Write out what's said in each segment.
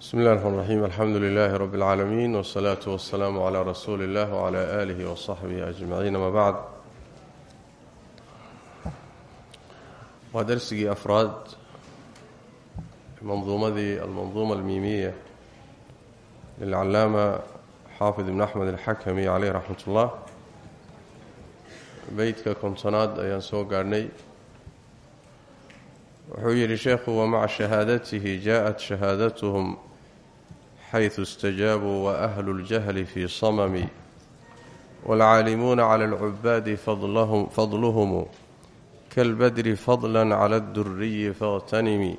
bsmi اllahi الرحmn الرaxيim alxamdu lilahi rb اlcaalamiin wالsalaaةu waالsalaamu عlى rasuuli اllah wعlى alihi وصaxbihi أجmaciin ama bacd waa darsigii afraad manduumadii almanduuma almiimiya lilcalaama xaafid ibn axmed alxakami caleyh raxmat ullah beytka kontonaad ayaan soo gaadhnay wuxuu yidhi sheekhu wamaca shahaadatihi jaa-at shahaadatuhum xaydu istajaabuu wa ahlu ljahli fii samami waalcaalimuuna cala alcubaadi fadluhum kalbadri fadlan cala adduriyi fakhtanimi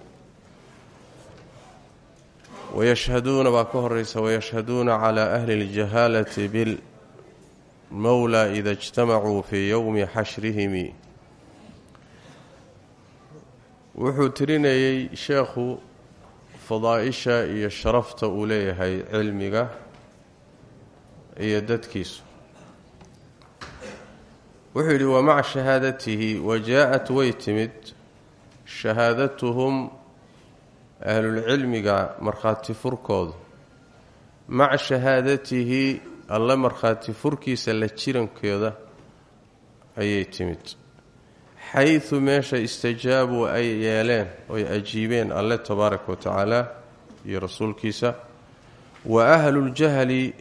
wayashhaduuna baa ka horeysa wayashhaduuna calaa ahli اljahaalati bilmawla ida ijtamacuu fii yowmi xashrihimi wuxuu tirinayey sheekhu fadaaisha iyo sharafta uu leeyahay cilmiga iyo dadkiisu. Wuxuu yidhi wa maca shahaadatihi wa jaa-at way timid. Shahaadatuhum ahlulcilmiga markhaati furkoodu. Maca shahaadatihi alle markhaati furkiisa la jirankooda ayay timid xaysu meesha istajaabuu ay yeeleen oy ajiibeen alle tabaaraka wa tacaala iyo rasuulkiisa wa ahluljahli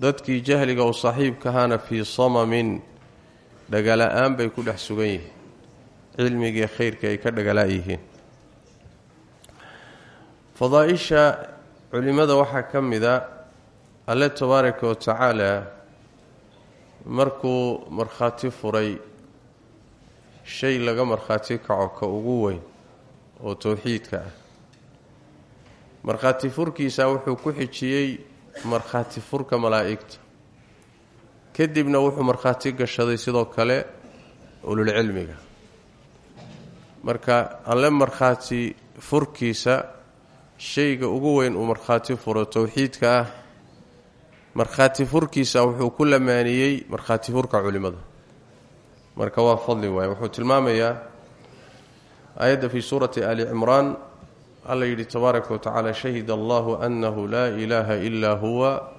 dadkii jahliga u saaxiibkahaana fii samamin dhagala-aan bay ku dhex sugan yihiin cilmigii khayrka ay ka dhagalaa yihiin fadaaisha culimada waxaa ka mida alle tabaaraka wa markuu markhaati furay shay laga markhaati kaco ka ugu weyn oo towxiidka ah. Markhaati furkiisa wuxuu ku xijiyey markhaati furka malaa'igta. Kadibna wuxuu markhaati gashaday sidoo kale ululcilmiga marka alle markhaati furkiisa shayga ugu weyn uu markhaati furo towxiidka ah markhaati furkiisa wuxuu ku lamaaniyey markhaati furka culimada marka waa fadli waaye. Wuxuu tilmaamayaa aayadda fii suurati ali cimraan. Alla yidhi tabaaraka wa tacaala shahida allahu annahu laa ilaaha ilaa huwa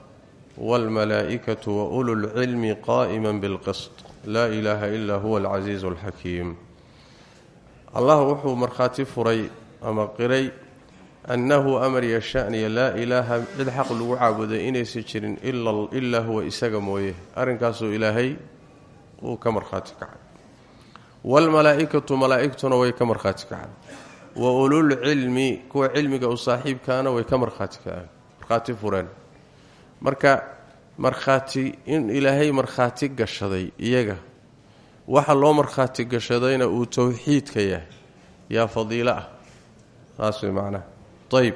wاlmalaa'ikatu waulu lcilmi qaa'ima bilqisط laa ilaaha ilaa huwa alcasiizu alxakiim allah wuxuu markhaati furay ama qiray annahu amar yashaniya laa ilaaha cid xaq lagu caabuday inaysan jirin ilaa huwa isaga mooye. Arrinkaasuu ilaahay uu ka markhaati kacay waalmalaa'ikatu malaa'igtuna way ka markhaati kacay. Wa ululcilmi kuwa cilmiga u saaxiibkaana way ka markhaati kaceen. Markhaati fureen. Marka markhaati in ilaahay markhaati gashaday iyaga waxa loo markhaati gashadayna uu towxiidka yahay. Yaa fadiilo ah. Saas way macnaha ayb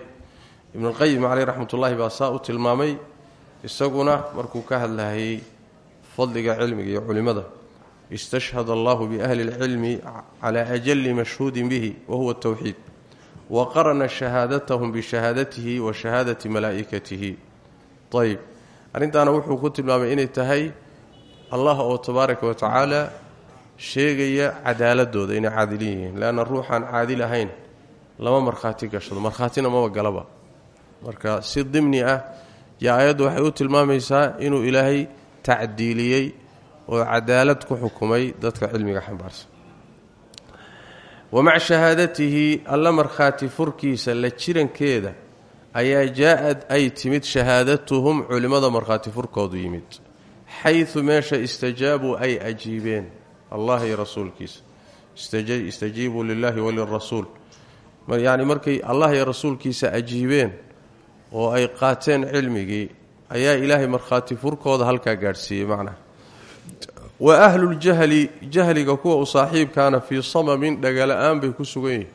ibnulqayim caleyh raxmatullaahi baa saa u tilmaamay isaguna markuu ka hadlahayay fadliga cilmiga iyo culimada istashhad allahu biahli اlcilmi cala ajali mashhuudin bihi wahuwa towxiid wa qarana shahaadatahum bishahaadatihi wa shahaadati malaa'ikatihi ayb arrintaana wuxuu ku tilmaamay inay tahay allah oo tabaaraka wa tacaala sheegaya cadaaladooda inay caadilin yihiin. Leanna ruuxaan caadil ahayn lama markhaati gashado. Markhaatina maba galaba. Marka si dimni ah yo aayaddu waxay u tilmaamaysaa inuu ilaahay tacdiiliyey oo cadaalad ku xukumay dadka cilmiga xambaarsan. Wa maca shahaadatihi alla markhaati furkiisa la jirankeeda ayaa jaa-ad ay timid shahaadatuhum culimmada markhaati furkoodu yimid xaysu meesha istajaabuu ay ajiibeen allah iyo rasuulkiisa. Istajiibuu lilahi walirasuul yacni markay allah rasuulkiisa ajiibeen oo ay qaateen cilmigii ayaa ilaahay markhaati furkooda halkaa gaadhsiiyey macnaha wa ahluljahli jahliga kuwa u saaxiibkaana fii samamin dhagala-aan bay ku sugan yihiin.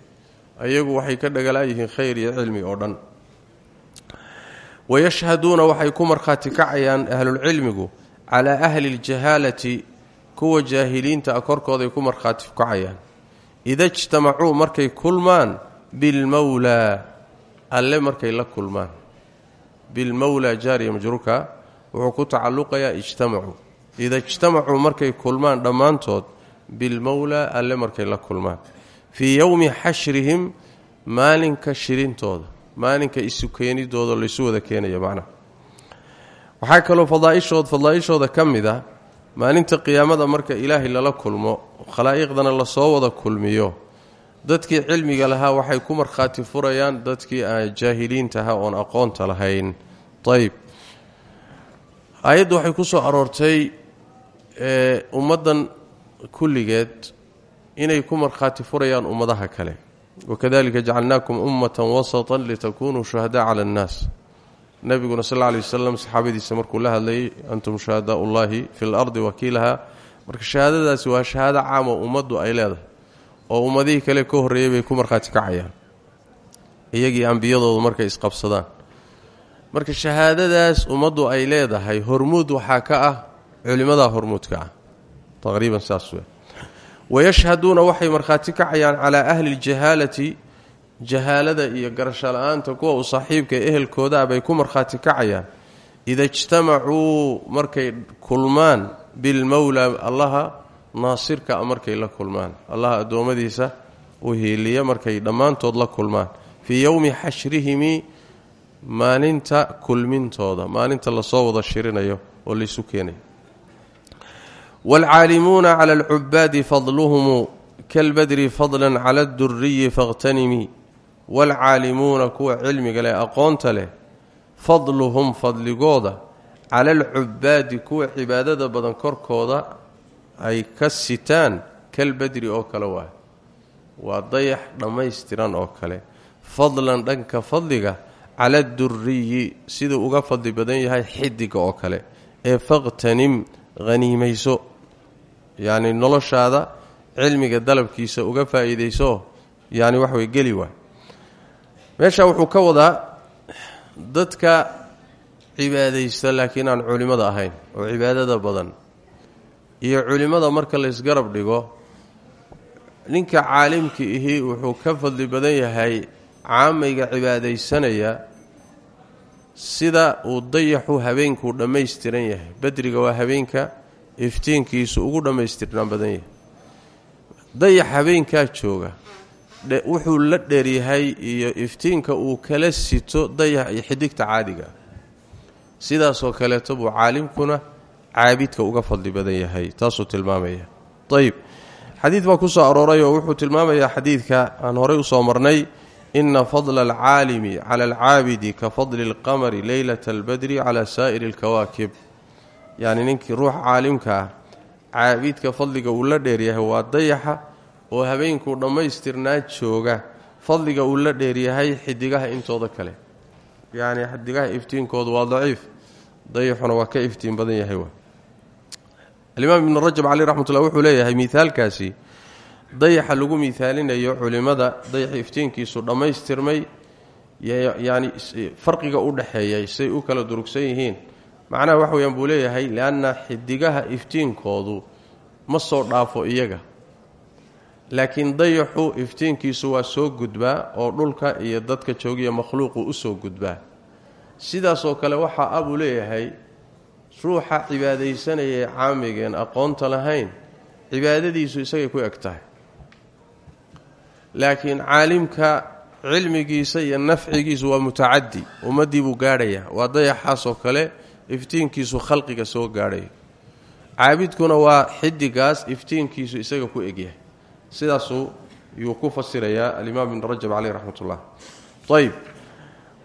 Ayagu waxay ka dhagala yihiin khayr iyo cilmi oo dhan. Wayashhaduuna waxay ku markhaati kacayaan ahlulcilmigu calaa ahli اljahaalati kuwa jaahiliinta a korkooday ku markhaati kacayaan. Ida jtamacuu markay kulmaan bilmowlaa alle markay la kulmaan. Bilmowlaa jaariya majruurka wuxuu ku tacalluqayaa ijtamacuu ida ijtamacuu markay kulmaan dhammaantood bilmowlaa alle markay la kulmaan. Fii yowmi xashrihim maalinka shirintooda maalinka isu keenidooda laysu wada keenayo macnaha waxaa kaloo fadaaishood fadaaishooda ka mid a maalinta qiyaamada marka ilaahay lala kulmo khalaa'iqdana la soo wada kulmiyo. Dadkii cilmiga lahaa waxay ku markhaati furayaan dadkii jaahiliintaha oon aqoonta lahayn. Ayb aayaddu waxay ku soo aroortay ummaddan kulligeed inay ku markhaati furayaan ummadaha kale. Wakadalika jacalnaakum ummatan wasatan litakunuu shuhadaa cala annaas. Nebiguna sal lla lay wasalam saxaabadiisa markuu la hadlayay antum shuhadaa ullaahi fi lardi wakiilaha marka shahaadadaasi waa shahaado caamo ummaddu ay leedahay oo ummadihii kale ka horreeyay bay ku markhaati kacayaan iyagii ambiyadoodu markay isqabsadaan. Marka shahaadadaas ummaddu ay leedahay hormuud waxaa ka ah culimmadaa hormuudka ah. Taqriiban saas wey wayashhaduuna waxay markhaati kacayaan calaa ahli ljahaalati jahaalada iyo garasho la'aanta kuwa u saaxiibka ehelkoodaa bay ku markhaati kacayaan. Ida ijtamacuu markay kulmaan bilmowlaa allaha naasirka a markay la kulmaan. Allaha addoommadiisa u hiiliya markay dhammaantood la kulmaan. Fii yowmi xashrihimi maalinta kulmintooda maalinta la soo wada shirinayo oo laysu keenayo waalcaalimuuna cala alcubaadi fadluhumu kalbadri fadlan cala adduriyi fakhtanimi waalcaalimuuna kuwa cilmiga leh aqoonta leh fadluhum fadligooda cala alcubaadi kuwa cibaadada badan korkooda ay ka sitaan kalbadri oo kale waay waa dayax dhammaystiran oo kale fadlan dhanka fadliga cala adduriyi siduu uga fadli badan yahay xidiga oo kale ee fakhtanim haniimayso yacni noloshaada cilmiga dalabkiisa uga faa'iidayso yacni wax way geli waay. Meesha wuxuu ka wadaa dadka cibaadaysta laakiin aan culimmada ahayn oo cibaadada badan iyo culimmada marka laysgarab dhigo ninka caalimka ihi wuxuu ka fadli badan yahay caamayga cibaadaysanaya sida uu dayaxu habeenkuu dhammaystiran yahay. Badriga waa habeenka iftiinkiisu ugu dhammaystirnaan badan yahay. Dayax habeenkaa jooga wuxuu la dheeryahay iyo iftiinka uu kala sito dayax iyo xidigta caadiga. Sidaasoo kaleeto buu caalimkuna caabidka uga fadli badan yahay taasuu tilmaamaya. Ayib xadiid baa ku soo arooray oo wuxuu tilmaamayaa xadiidka aan horey u soo marnay ina fadla alcaalimi cala alcaabidi ka fadli alqamari leylata albadri cala saa'iri alkawaakib yacni ninkii ruux caalimka ah caabidka fadliga uu la dheeryahay waa dayaxa oo habeenkuu dhammaystirnaa jooga. Fadliga uu la dheeryahay xidigaha intooda kale. Yacni xidigaha iftiinkoodu waa daciif. Dayaxuna waa ka iftiin badan yahay wa alimaam ibnu rajab caleyh raxmatullah wuxuu leeyahay miaalkaasi dayaxa lagu miaalinayo culimmada dayaxa iftiinkiisu dhammaystirmay yani farqiga u dhexeeyay say u kala durugsan yihiin macnaha wax weyaan buu leeyahay lianna xidigaha iftiinkoodu ma soo dhaafo iyaga. Laakiin dayaxu iftiinkiisu waa soo gudbaa oo dhulka iyo dadka joogiya makhluuqu u soo gudbaa. Sidaasoo kale waxaa abuu leeyahay ruuxa cibaadaysanaya ee caamigeen aqoonta lahayn cibaadadiisu isagay ku eg tahay. Laakiin caalimka cilmigiisa iyo nafcigiisu waa mutacadi ummaddii buu gaadhayaa. Waa dayaxaasoo kale iftiinkiisu khalqiga soo gaadhaya caabidkuna waa xidigaas iftiinkiisu isaga ku egyahay sidaasuu yuu ku fasirayaa alimaam ibn rajab caleyh raxmat ullah ayb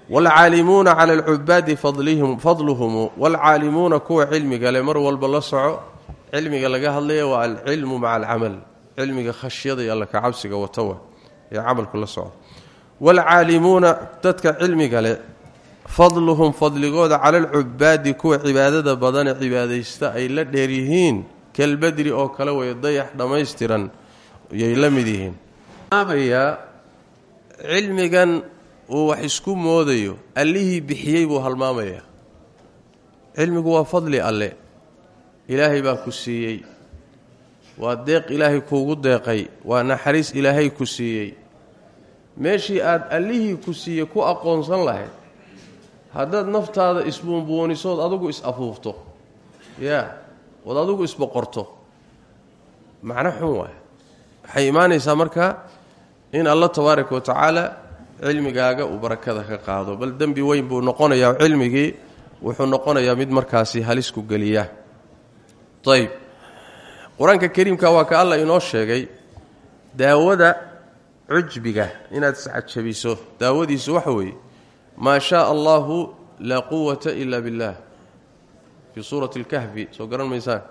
waalcaalimuuna cala alcubaadi fadluhumu. Waalcaalimuuna kuwa cilmiga le mar walba la soco cilmiga laga hadlaya waa alcilmu maca alcamal. Cilmiga khashyada iyo alla kacabsiga watawa ee camalku la soco. Waalcaalimuuna dadka cilmiga le fadluhum fadligooda cala alcubaadi kuwa cibaadada badane cibaadaysta ay la dheeryihiin kalbadri oo kale way dayax dhammaystiran yay la mid yihiin. Cilmigan uu wax isku moodayo allihii bixiyey buu halmaamayaa cilmigu waa fadli alle. Ilaahay baa ku siiyey. Waa deeq ilaahay kuugu deeqay. Waa naxariis ilaahay ku siiyey. Meeshii aad allihii ku siiyey ku aqoonsan lahayd haddaad naftaada isbuunbuunisood adigu is-afuufto. Yaa ood adigu isboqorto. Macno xun waay waxay imaanaysaa marka in allah tabaaraka wa tacaala cilmigaaga uu barakada ka qaado. Bal dembi weyn buu noqonayaa cilmigii wuxuu noqonayaa mid markaasi halisku geliya. Ayb qur'aanka kariimka waa ka alla inoo sheegay daawada cujbiga inaad iscajabiso daawadiisu waxa weeye maa shaaa allaahu laa quwata ila billaah fii suurati اlkahfi soo garan maysaan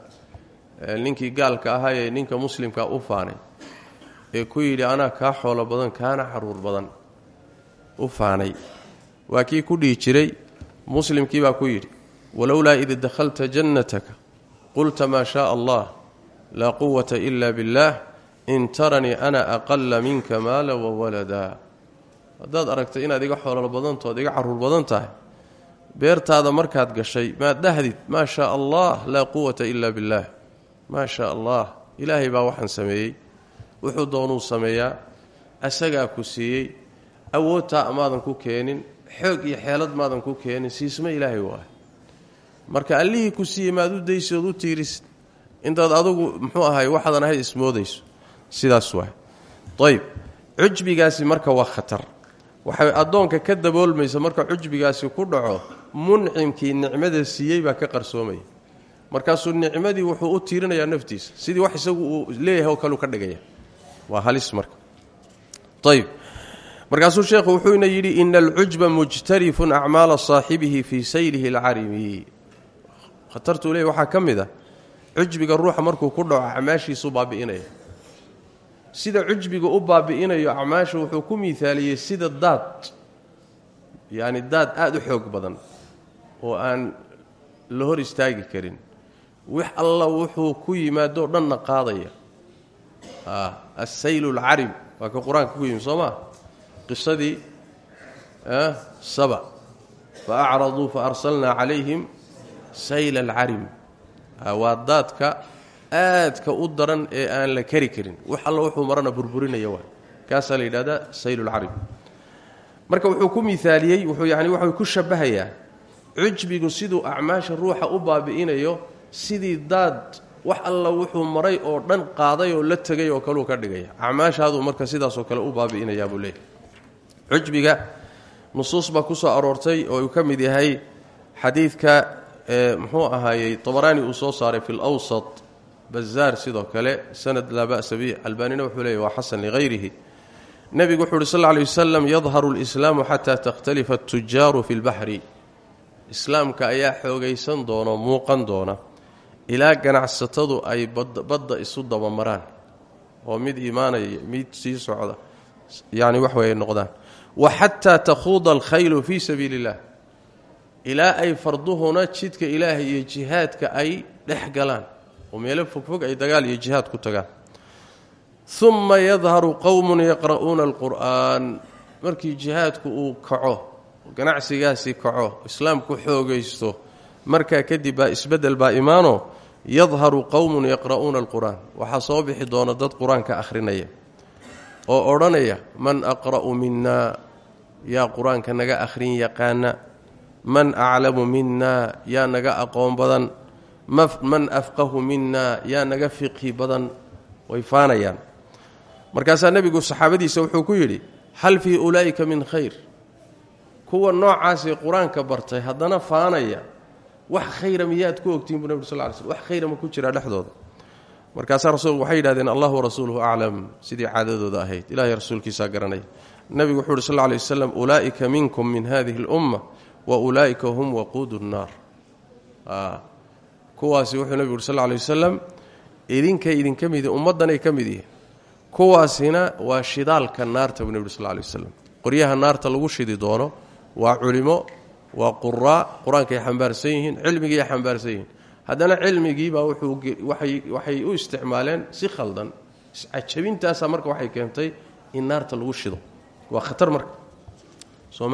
eh, ninkii gaalka ahaa ee ninka muslimka u faanay ee ku yidhi anaa kaa xoolo badan kaana carruur badan. U faanay. Waa kii ku dhihi jiray muslimkii baa ku yidhi walowlaa id dakhalta jannataka qulta maa shaaa allah laa quwata ila billaah in taranii ana aqala minka maala wawaladaa haddaad aragtay inaad iga xoolol badantood iga carruur badan tahay beertaada markaad gashay maad dhahdid maa shaa allah laa quwata ila biاllah maa shaa allah ilaahay baa waxaan sameeyey wuxuu doonuu sameeyaa asagaa ku siiyey awoodtaa maadan ku keenin xoog iyo xeelad maadan ku keenin siisma ilaahay waay marka allihii ku siiyey maad u daysi ood u tiirisid intaad adugu muxuu ahay waxaadan ahay ismoodayso. Sidaas waay. Ayb cujbigaasi marka waa khatar waxay addoonka ka daboolmaysa marka cujbigaasi ku dhaco muncimkii nicmada siiyey baa ka qarsoomaya markaasuu nicmadii wuxuu u tiirinayaa naftiisa sidii wax isagu uu leeyahay oo kaleu ka dhigaya. Waa halis marka. Ayb markaasuu sheekhu wuxuuna yidhi ina alcujba mujtarifun acmaala saaxibihi fii saylihi alcarimi. Khatartuu leey waxaa ka mid a cujbiga ruuxa markuu ku dhaco acmaashiisuu baabi'inaya sida cujbiga u baabi'inayo acmaasha wuxuu ku miaaliyey sida daad yacni daad aada u xoog badan oo aan la hor istaagi karin. Wix alla wuxuu ku yimaadoo dhanna qaadaya. Assayl alcarim waa ka qur'aanka ku yimi soo maa qisadii saba. Fa acraduu fa arsalnaa calayhim sayla alcarim waa daadka aadka u daran ee aan la kari karin. Wax alla wuxuu marana burburinaya waa. Kaasaa la yidhahdaa saylulcarib marka wuxuu ku miaaliyey wuxuu yani waxuu ku shabahayaa cujbigu siduu acmaasha ruuxa u baabi'inayo sidii daad wax alla wuxuu maray oo dhan qaaday oo la tegay oo kaleu ka dhigaya. Acmaashaaduu marka sidaasoo kale u baabi'inayaa buu leeyahy cujbiga nusuus baa ku soo aroortay oo uu ka mid yahay xadiidka muxuu ahaayey tabaraani uu soo saaray fi lwsat bazaar sidoo kale sanad laa ba'sa bi albaanina wuxuu leeyahy waa xasan ligayrihi nebigu wuxu uhi sal alay wasalam yadharu lislaamu xataa takhtalifa atujaaru fi lbaxri islaamka ayaa xoogaysan doona muuqan doona. Ilaa ganacsatadu ay badda isu dabamaraan oo mid imaanaya mid sii socda yani wax way ay noqdaan. Wa xataa takhuuda alkhaylu fii sabiili illah ilaa ay farduhuna jidka ilaahay iyo jihaadka ay dhex galaan oo meelo fogfog ay dagaal iyo jihaad ku tagaan. Uma yadharu qowmun yaqra'uuna alqur'aan. Markii jihaadku uu kaco ganacsigaasi kaco islaamku xoogaysto markaa kadib baa isbeddel baa imaano yadharu qowmun yaqra'uuna alqur'aan. Waxaa soo bixi doona dad qur'aanka akhrinaya oo odhanaya man aqra'u minaa yaa qur'aanka naga akhrin yaqaana man aclamu minaa yaa naga aqoon badan man afqahu minaa yaa naga fiqhi badan way faanayaan. Markaasaa nebigu saxaabadiisa wuxuu ku yidhi hal fii ulaa'ika min khayr? Kuwa noocaasii qur'aanka bartay haddana faanaya wax khayra miyaad ku ogtihin bu nebig sal ly slm wax khayra ma ku jiraa dhexdooda. Markaasaa rasuulku waxay yidhahdeen allahu warasuuluhu aclam. Sidii caadadooda ahayd ilahay rasuulkiisaa garanaya nebigu wuxuu yidhi sal lay wasalam ulaa'ika minkum min hadihi اlumma wa ulaa'ika hum waquudu nnaar kuwaasi wuxuu nebigu yuri sal lla lay wasalam idinkay idinka mid ummaddanay ka mid yihiin. Kuwaasina waa shidaalka naarta buu nebi uri sal lla naarta lagu shidi doono waa culimo waa quraa qur'aankay xambaarsan yihiin cilmigiiay xambaarsan yihiin. Haddana cilmigiibaa waxay u isticmaaleen si khaldan. Iscajabintaasaa marka waxay keentay in naarta lagu shido. Waa khatar marka. Soo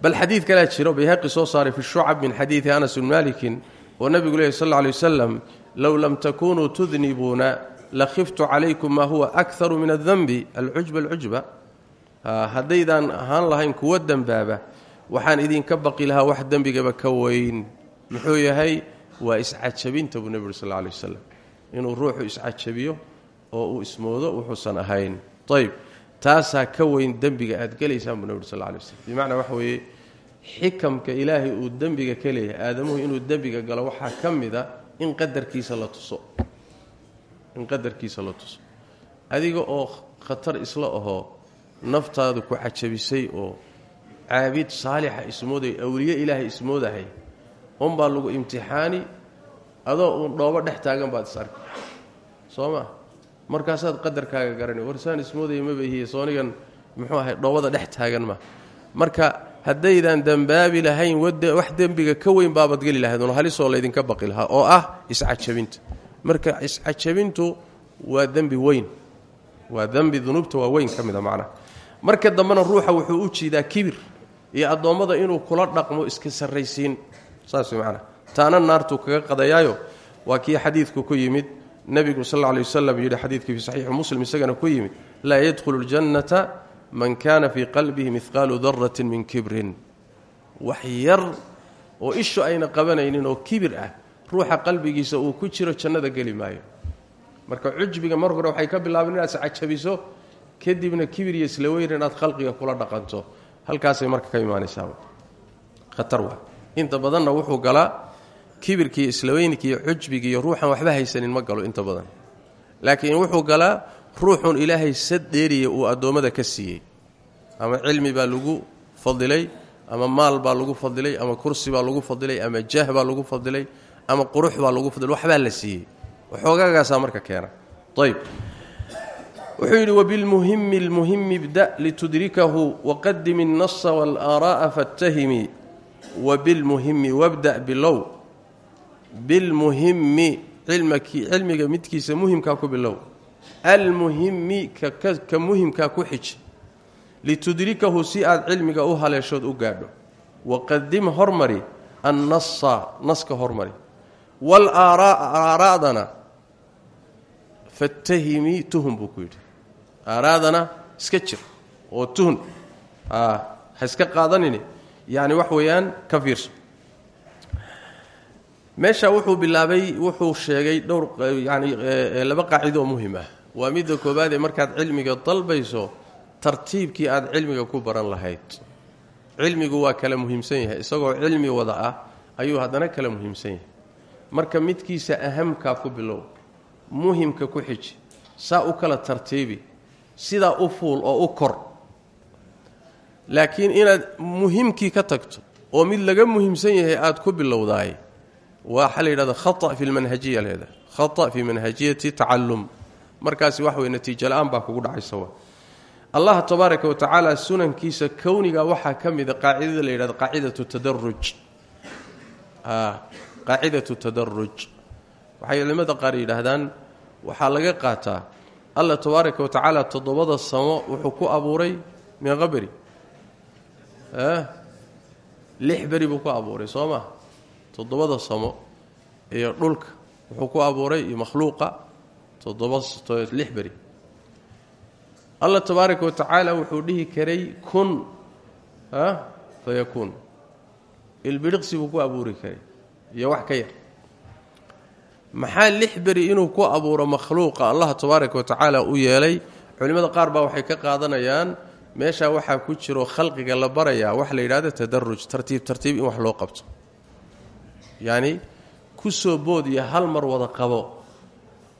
bal xadiid kalaa jiro bayhaqi soo saaray fi shucab min xadiidi anas bn malikin oo nebigu lehy sal lla lay wasalam low lam takunuu tudnibuuna lakhiftu calaykum maa huwa akharu min adanbi alcujba alcujba haddaydaan ahaan lahayn kuwa dembaaba waxaan idinka baqi lahaa wax dembigaba ka weyn. Muxuu yahay? Waa iscajabinta buu nebi uri sal lla lay wasalam inuu ruuxu iscajabiyo oo uu ismoodo wuxuusan ahayn. Ayb taasaa ka weyn dembiga aad gelaysaan buu nabi ur sal lla alay waslm bimacnaa xikamka ilaahay uu dembiga ka leeyahay aadamuhu inuu dembiga galo waxaa ka mid a in qadarkiisa la tuso. In qadarkiisa la tuso. Adiga oo khatar isla ahoo naftaadu ku cajabisay oo caabid saalixa ismooday awliye ilaahay ismoodahay unbaa lagu imtixaani adoo uun dhoobo dhex taagan baad is arki. Soo ma? Markaasaad qadarkaaga garani warsaan ismoodaya mabahiye soonigan muxuu ahay dhoobada dhex taagan ma. Marka haddaydan dembaabi lahayn wax dembiga ka weyn baabad geli lahayd un halisoo laydinka baqi lahaa oo ah iscajabinta marka iscajabintu waa dembi weyn. Waa dembi dunuubta waa weyn ka mida marka dambena ruuxa wuxuu u jiidaa kibir iyo addoommada inuu kula dhaqmo iska sarraysiin. Saas macnaha taana naartuu kaga qadayaayo? Waa kii xadiidku ku yimid. Nebigu sal alla lay wasalam yidhi xadiidkii fi saxiixi muslim isagana ku yimid laa yadkhulu ljannata man kaana fii qalbihi midqaalu daratin min kibrin. Wax yar oo ishu ayna qabanaynin oo kibir ah ruuxa qalbigiisa uu ku jiro jannada geli maayo. Marka cujbiga mar hore waxay ka bilaabeen inaad iscajabiso kadibna kibir iyo isla weyn inaad khalqiga kula dhaqanto. Halkaasay marka ka imaanaysaa. Khatar waa. Inta badanna wuxuu galaa kibirkiiyo islaweynikiiyo cujbigiiyo ruuxan waxba haysanin ma galo inta badan. Laakiin wuxuu galaa ruuxun ilaahay sad dheeriya uu addoommada ka siiyey ama cilmi baa lagu fadilay ama maal baa lagu fadilay ama kursi baa lagu fadilay ama jah baa lagu fadilay ama qurux baa lagu fadilay waxbaa la siiyey waxoogaagaasaa marka keena ayb wuxuu yidhi wabilmuhimi lmuhimi ibda litudrikahu waqadim الnasa wاlآaraءa faاtahimi wabilmuhimi wabda bilow bilmuhimi cilmiga midkiisa muhimkaa ku bilow almuhimi ka muhimkaa ku xij litudrikahu si aad cilmiga u haleeshood u gaadho. Waqadim hormari annasa naska hormari. Walaaraa'dana fatahimi tuhun buu ku yidhi. Aaraadana iska jir oo tuhun. Ha iska qaadanini? Yani wax weeyaan ka fiirso. Meesha wuxuu bilaabay wuxuu sheegay dhowr yani laba qaacido oo muhiim ah waa midda koobaad ee markaad cilmiga dalbayso tartiibkii aad cilmiga ku baran lahayd. Cilmigu waa kala muhiimsan yahay isagoo cilmi wada ah ayuu haddana kala muhiimsan yahay. Marka midkiisa ahamkaa ku bilow muhimka ku xiji saa u kala tartiibi sidaa u fuul oo u kor. Laakiin inaad muhimkii ka tagto oo mid laga muhiimsan yahay aad ku bilowdaay waxaa la yidhahda khata fi lmanhajiya khata fi manhajiyati tacallum markaasi wax wey natiijo la'aan baa kugu dhacaysa wa allah tabaaraka wa tacaala sunankiisa kowniga waxaa ka mida qaacidada la yidhahdo qaacidatu tadaruj qaacidatu tadaruj waxay culimmada qaar yidhaahdaan waxaa laga qaataa allah tabaaraka wa tacaala toddobada samo wuxuu ku abuuray meeqa beri lix beri buu ku abuuray soo ma? Toddobada samo iyo dhulka wuxuu ku abuuray iyo makhluuqa toddoba lix beri. Allah tabaaraka wa tacaala wuxuu dhihi karay kun fayakuun ilbidhiqsi buu ku abuuri karay iyo wax ka yar. Maxaa lix beri inuu ku abuuro makhluuqa allah tabaaraka wa tacaala u yeelay? Culimmada qaar baa waxay ka qaadanayaan meeshaa waxaa ku jiro khalqiga la barayaa waxa la yidhahdo tadaruj tartiib tartiib in wax loo qabto. Yacni ku soo boodiya hal mar wada qabo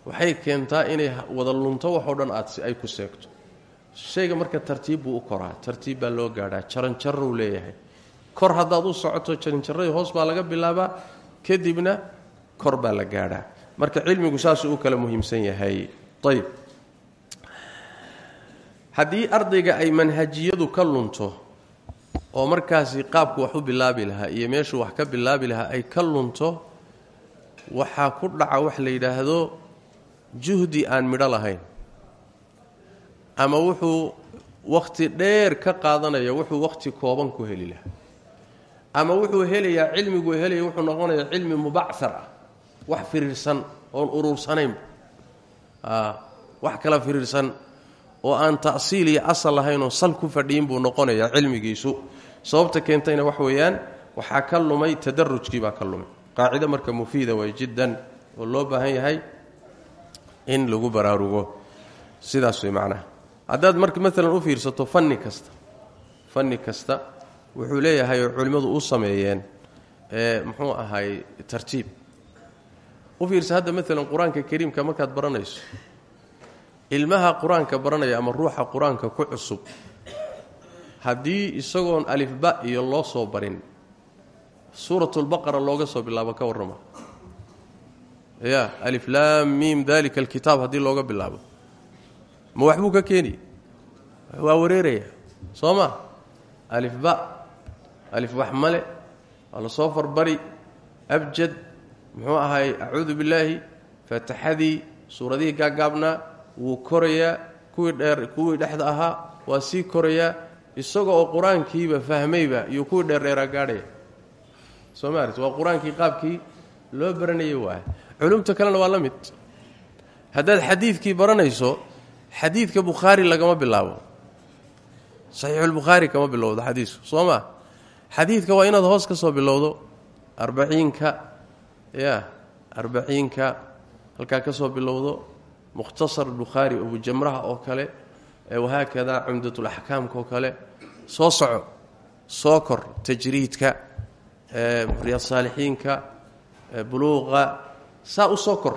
waxay keentaa inay wada lunto waxoo dhan aad ay ku seegto. Shayga marka tartiib buu u koraa. Tartiib baa loo gaadhaa. Jaranjarrow leeyahay. Kor haddaad u socoto jaranjarradii hoos baa laga bilaabaa. Kadibna kor baa la gaadhaa. Marka cilmigu saasuu u kala muhiimsan yahay. Ayb haddii ardayga ay manhajiyadu ka lunto oo markaasi qaabku wax u bilaabi lahaa iyo meeshuu wax ka bilaabi lahaa ay ka lunto waxaa ku dhaca wax la yidhaahdo juhdi aan midho lahayn. Ama wuxuu wakhti dheer ka qaadanaya wuxuu wakhti kooban ku heli lahaa. Ama wuxuu helayaa cilmiguu helaya wuxuu noqonayaa cilmi mubacar ah wax firiirsan oon uruursanayn wax kala firiirsan oo aan ta'siil iyo asal lahayn oo sal ku fadhiyin buu noqonayaa cilmigiisu. Sababta keentayna wax weeyaan waxaa ka lumay tadarujkii baa ka lumay. Qaacido marka mufiida way jiddan oo loo baahan yahay in lagu baraarugo. Sidaas way macnaha haddaad marka maalan u fiirsato fanni kasta fanni kasta wuxuu leeyahay oo culimmadu u sameeyeen ee muxuu ahay tartiib. U fiirsa hadda maalan qur'aanka kariimka markaad baranayso. Ilmaha qur'aanka baranaya ama ruuxa qur'aanka ku cusub haddii isagoon alifba iyo loo soo barin suuratulbaqara looga soo bilaabo ka warrama ya aliflaam miim dalika alkitaab haddii looga bilaabo. Ma waxbuu ka keeni? Waa wareeraya. Soo ma? Alifba alif wax male waa la soo farbari. Abjad muxuu ahay acuudu billaahi faataxadii suuradihii gaagaabnaa wuu korayaa kuwii dheer kuwii dhexda ahaa waa sii korayaa isaga oo qur'aankiiba fahmayba iyo kuwii dheerdheeraa gaadhaya. Soo maarat waa qur'aankii qaabkii loo baranayay waay culumta kalena waa la mid. Haddaad xadiidkii baranayso xadiidka bukhaari lagama bilaabo. Saxiixulbukhaari kama bilowdo xadiisku soo maa xadiidka waa inaad hoos ka soo bilowdo arbaciinka ya arbaciinka halkaa ka soo bilowdo mukhtasar bukhaari abujamraha oo kale wahaakada cumdatulaxkaamka oo kale soo soco soo kor tajriidka riyaad saalixiinka buluuqa saa u soo kor.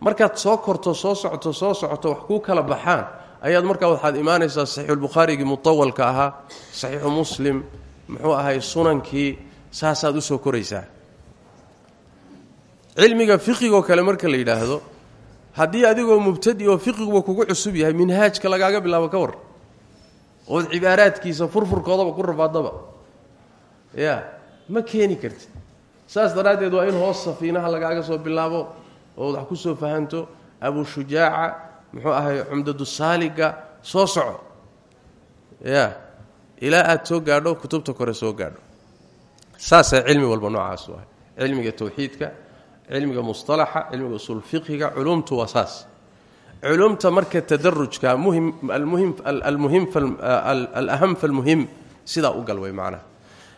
Markaad soo korto soo socoto soo socoto wax kuu kala baxaan ayaad markaa waxaad imaanaysaa saxiixulbukhaarigii mutawalka ahaa saxiixu muslim muxuu ahay sunankii saasaad u soo koraysaa. Cilmiga fiqigoo kale marka la yidhaahdo haddii adigoo mubtadi oo fiqiguba kugu cusub yahay minhaajka lagaaga bilaabo ka war. Ood cibaaraadkiisa furfurkoodaba ku rafaadaba. Ya ma keeni kartid saas daraaddeed waa in hoos safiinaha lagaaga soo bilaabo ood wax ku soo fahanto. Abushujaaca muxuu ahay cumdadu saaliga soo soco. Ya ilaa aad soo gaadho kutubta kore soo gaadho. Saasay cilmi walba noocaas u ahay cilmiga tawxiidka cilmiga musطalaxa cilmiga usul fiqhiga culumtu waa saas. Culumta marka tadarujka muhiim almuhim almuhim alaham falmuhim sidaa u gal macnaha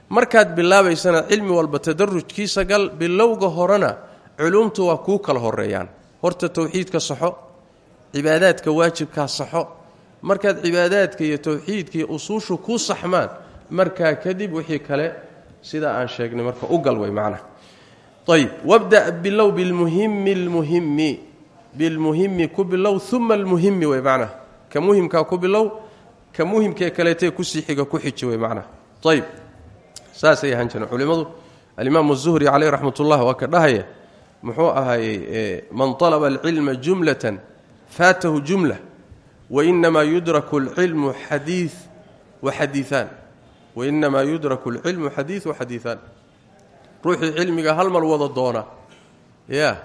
markaad bilaabaysana cilmi walba tadarujkiisa gal bilowga horena culumtu waa kuu kala horeeyaan horta tawxiidka saxo cibaadaadka waajibkaa saxo. Markaad cibaadaadka iyo tawxiidka iyo usuushu kuu saxmaan markaa kadib wixii kale sidaa aan sheegnay marka u gal way macnaha. Ayb wabda bilow bilmuhimi lmuhimi bilmuhimi ku bilow uma almuhimi wey macnaha. Ka muhimkaa ku bilow ka muhimkee kaleetee ku sii xiga ku xiji wey macnaha. Ayb saasay ahaan jireen. Culimmadu alimaamu zuhri caleyh raxmat ullah waa ka dhahaya muxuu ahaayey man alaba alcilma jumlatan fatahu jumla wainamaa yudraku alcilmu xadii waxadiiaan wainamaa yudraku alcilmu xadiid waxadiiaan ruuxii cilmiga hal mar wada doona. Ya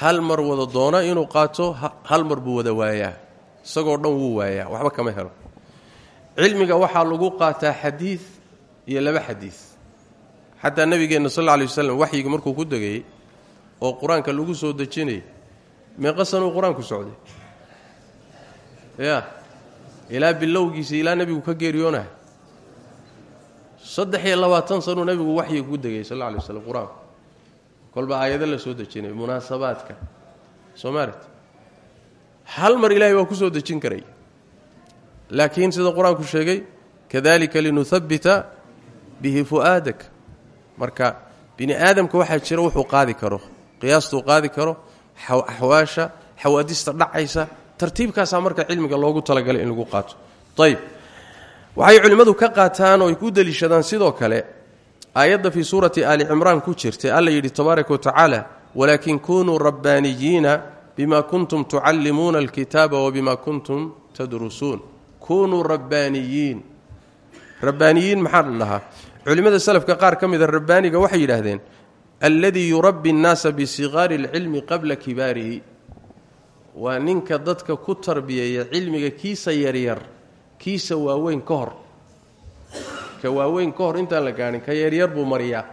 hal mar wada doona inuu qaato hal mar buu wada waayaa. Isagoo dhan wuu waayaa waxba kama helo. Ilmiga waxaa lagu qaataa xadiid iyo laba xadiid xataa nabigeenna sal alla alay waxyiga markuu ku degayey oo qur'aanka lagu soo dejinayay meeqa sanuu qur'aanku socday. Ya ilaa bilowgiisa ilaa nebigu ka geeriyoonaha saddex iyo labaatan waxyiga ku degayay sal alla alay waslam qur'aanku. Kolba aayado la soo dejinay munaasabaadka. Soo maarat hal mar ilaahay waa ku soo dejin karay. Laakiin sida qur'aanku sheegay kadalika linuhabbita bihi fu'aadak. Marka bini aadamka waxaa jira wuxuu qaadi karo qiyaastuu qaadi karo axwaasha xawaadista dhacaysa tartiibkaasaa marka cilmiga loogu talagalay in lagu qaato. Ayb waxay culimmadu ka qaataan oo ay ku deliishadaan sidoo kale aayadda fii suurati aali cimraan ku jirtay alla yidhi tabaaraka watacaala walaakin kunuu rabbaaniyiina bima kuntum tucallimuuna alkitaaba wabima kuntum tadrusuun. Kunuu rabbaaniyiin. Rabbaaniyiin maxaa la culimmada selafka qaar ka mida rabbaaniga waxay yidhaahdeen alladii yurabbi annaasa bisiqaari alcilmi qabla kibaarihi. Waa ninka dadka ku tarbiyeeya cilmiga kiisa yaryar kiisa waaweyn ka hor. Ka waaweyn ka hor intaan la gaadhin ka yaryar buu mariyaa.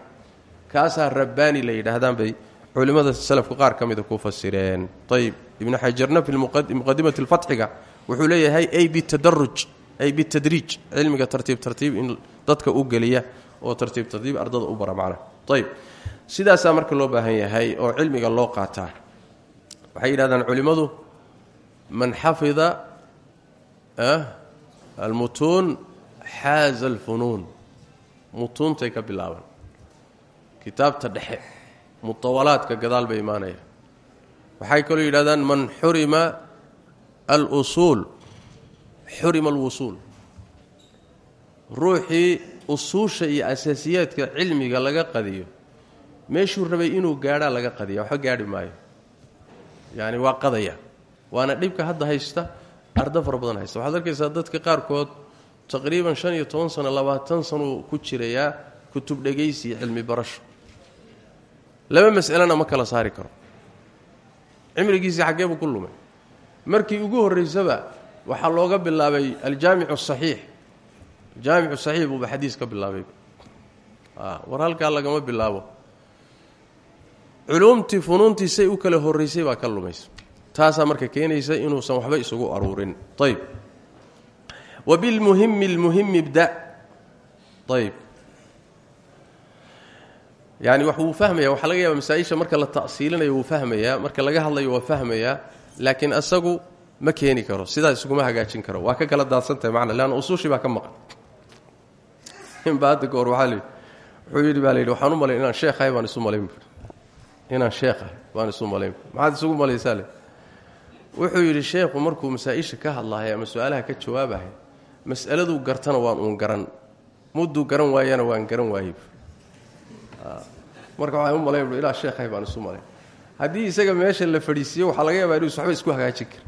Kaasaa rabbaani la yidhaahdaan bay culimmada selafka qaar ka mida ku fasireen. Ayb ibnu xajarna fi muqadimati lfatxiga wuxuu leeyahay ay bitadaruj ay bitadriij cilmiga tartiib tartiib in dadka u geliya oo tartiib tartiib ardada u bara macnaha ayb sidaasaa marka loo baahan yahay oo cilmiga loo qaataa. Waxay yidhahdaan culimmadu man xafida almutuun xaaza alfunuun. Mutuuntay ka bilaaban. Kitaabta dhexe mutawalaadka gadaal bay imaanaya waxay kaloo yidhahdaan man xurima alusuul xurima alwusuul. Ruuxii usuusha iyo asaasiyaadka cilmiga laga qadiyo. Meeshuu rabay inuu gaadhaa laga qadiya waxba gaadhi maayo. Yacani waa qadaya. Waana dhibka hadda haysta ardo fara badan haysta. Waxaad arkaysaa dadka qaarkood taqriiban shan iyo toban sano labaatan sanuu ku jirayaa kutub dhegaysi cilmi barasho. Laba mas'alena ma kala saari karo. Cimrigiisii xaggee buu ku lumay. Markii ugu horraysaba waxaa looga bilaabay aljaamicu asaxiix aljaamicu saxiix buuba xadiis ka bilaabay. War halkaa lagama bilaabo. Culuumtii funuuntii say u kala horraysay baa ka lumaysa marka keenaysa inuusan waxba isugu aruurin. Ayb wa bilmuhimi almuhimi bda ayb yani wuu fahmaya waxaa laga yaaba masaa-isha marka la ta'siilinayo wuu fahmayaa marka laga hadlayo waa fahmayaa laakiin asagu ma keeni karo sidaa isuguma hagaajin karo. Waa ka kala daadsantahay macna leanna usuushii baa ka maqan. Inba hadda kahor waxaa layidhi wuxuu baa layidhi waxaan u malayn inaan sheekhahay baan isu malayn inaan sheekhahay baan isu malayn maxaad isugu malaysaa le? Wuxuu yidhi sheekhu markuu masaa-isha ka hadlahay ama su'aalaha ka jawaabahay mas'aladuu gartana waan uun garan. Mudduu garan waayana waan garan waayey marka waxaan u malayn ilaa sheekhahay baan isu malayn. Haddii isaga meesha la fadhiisiiyo waxaa laga yaabaa inuusan waxba isku hagaajin karin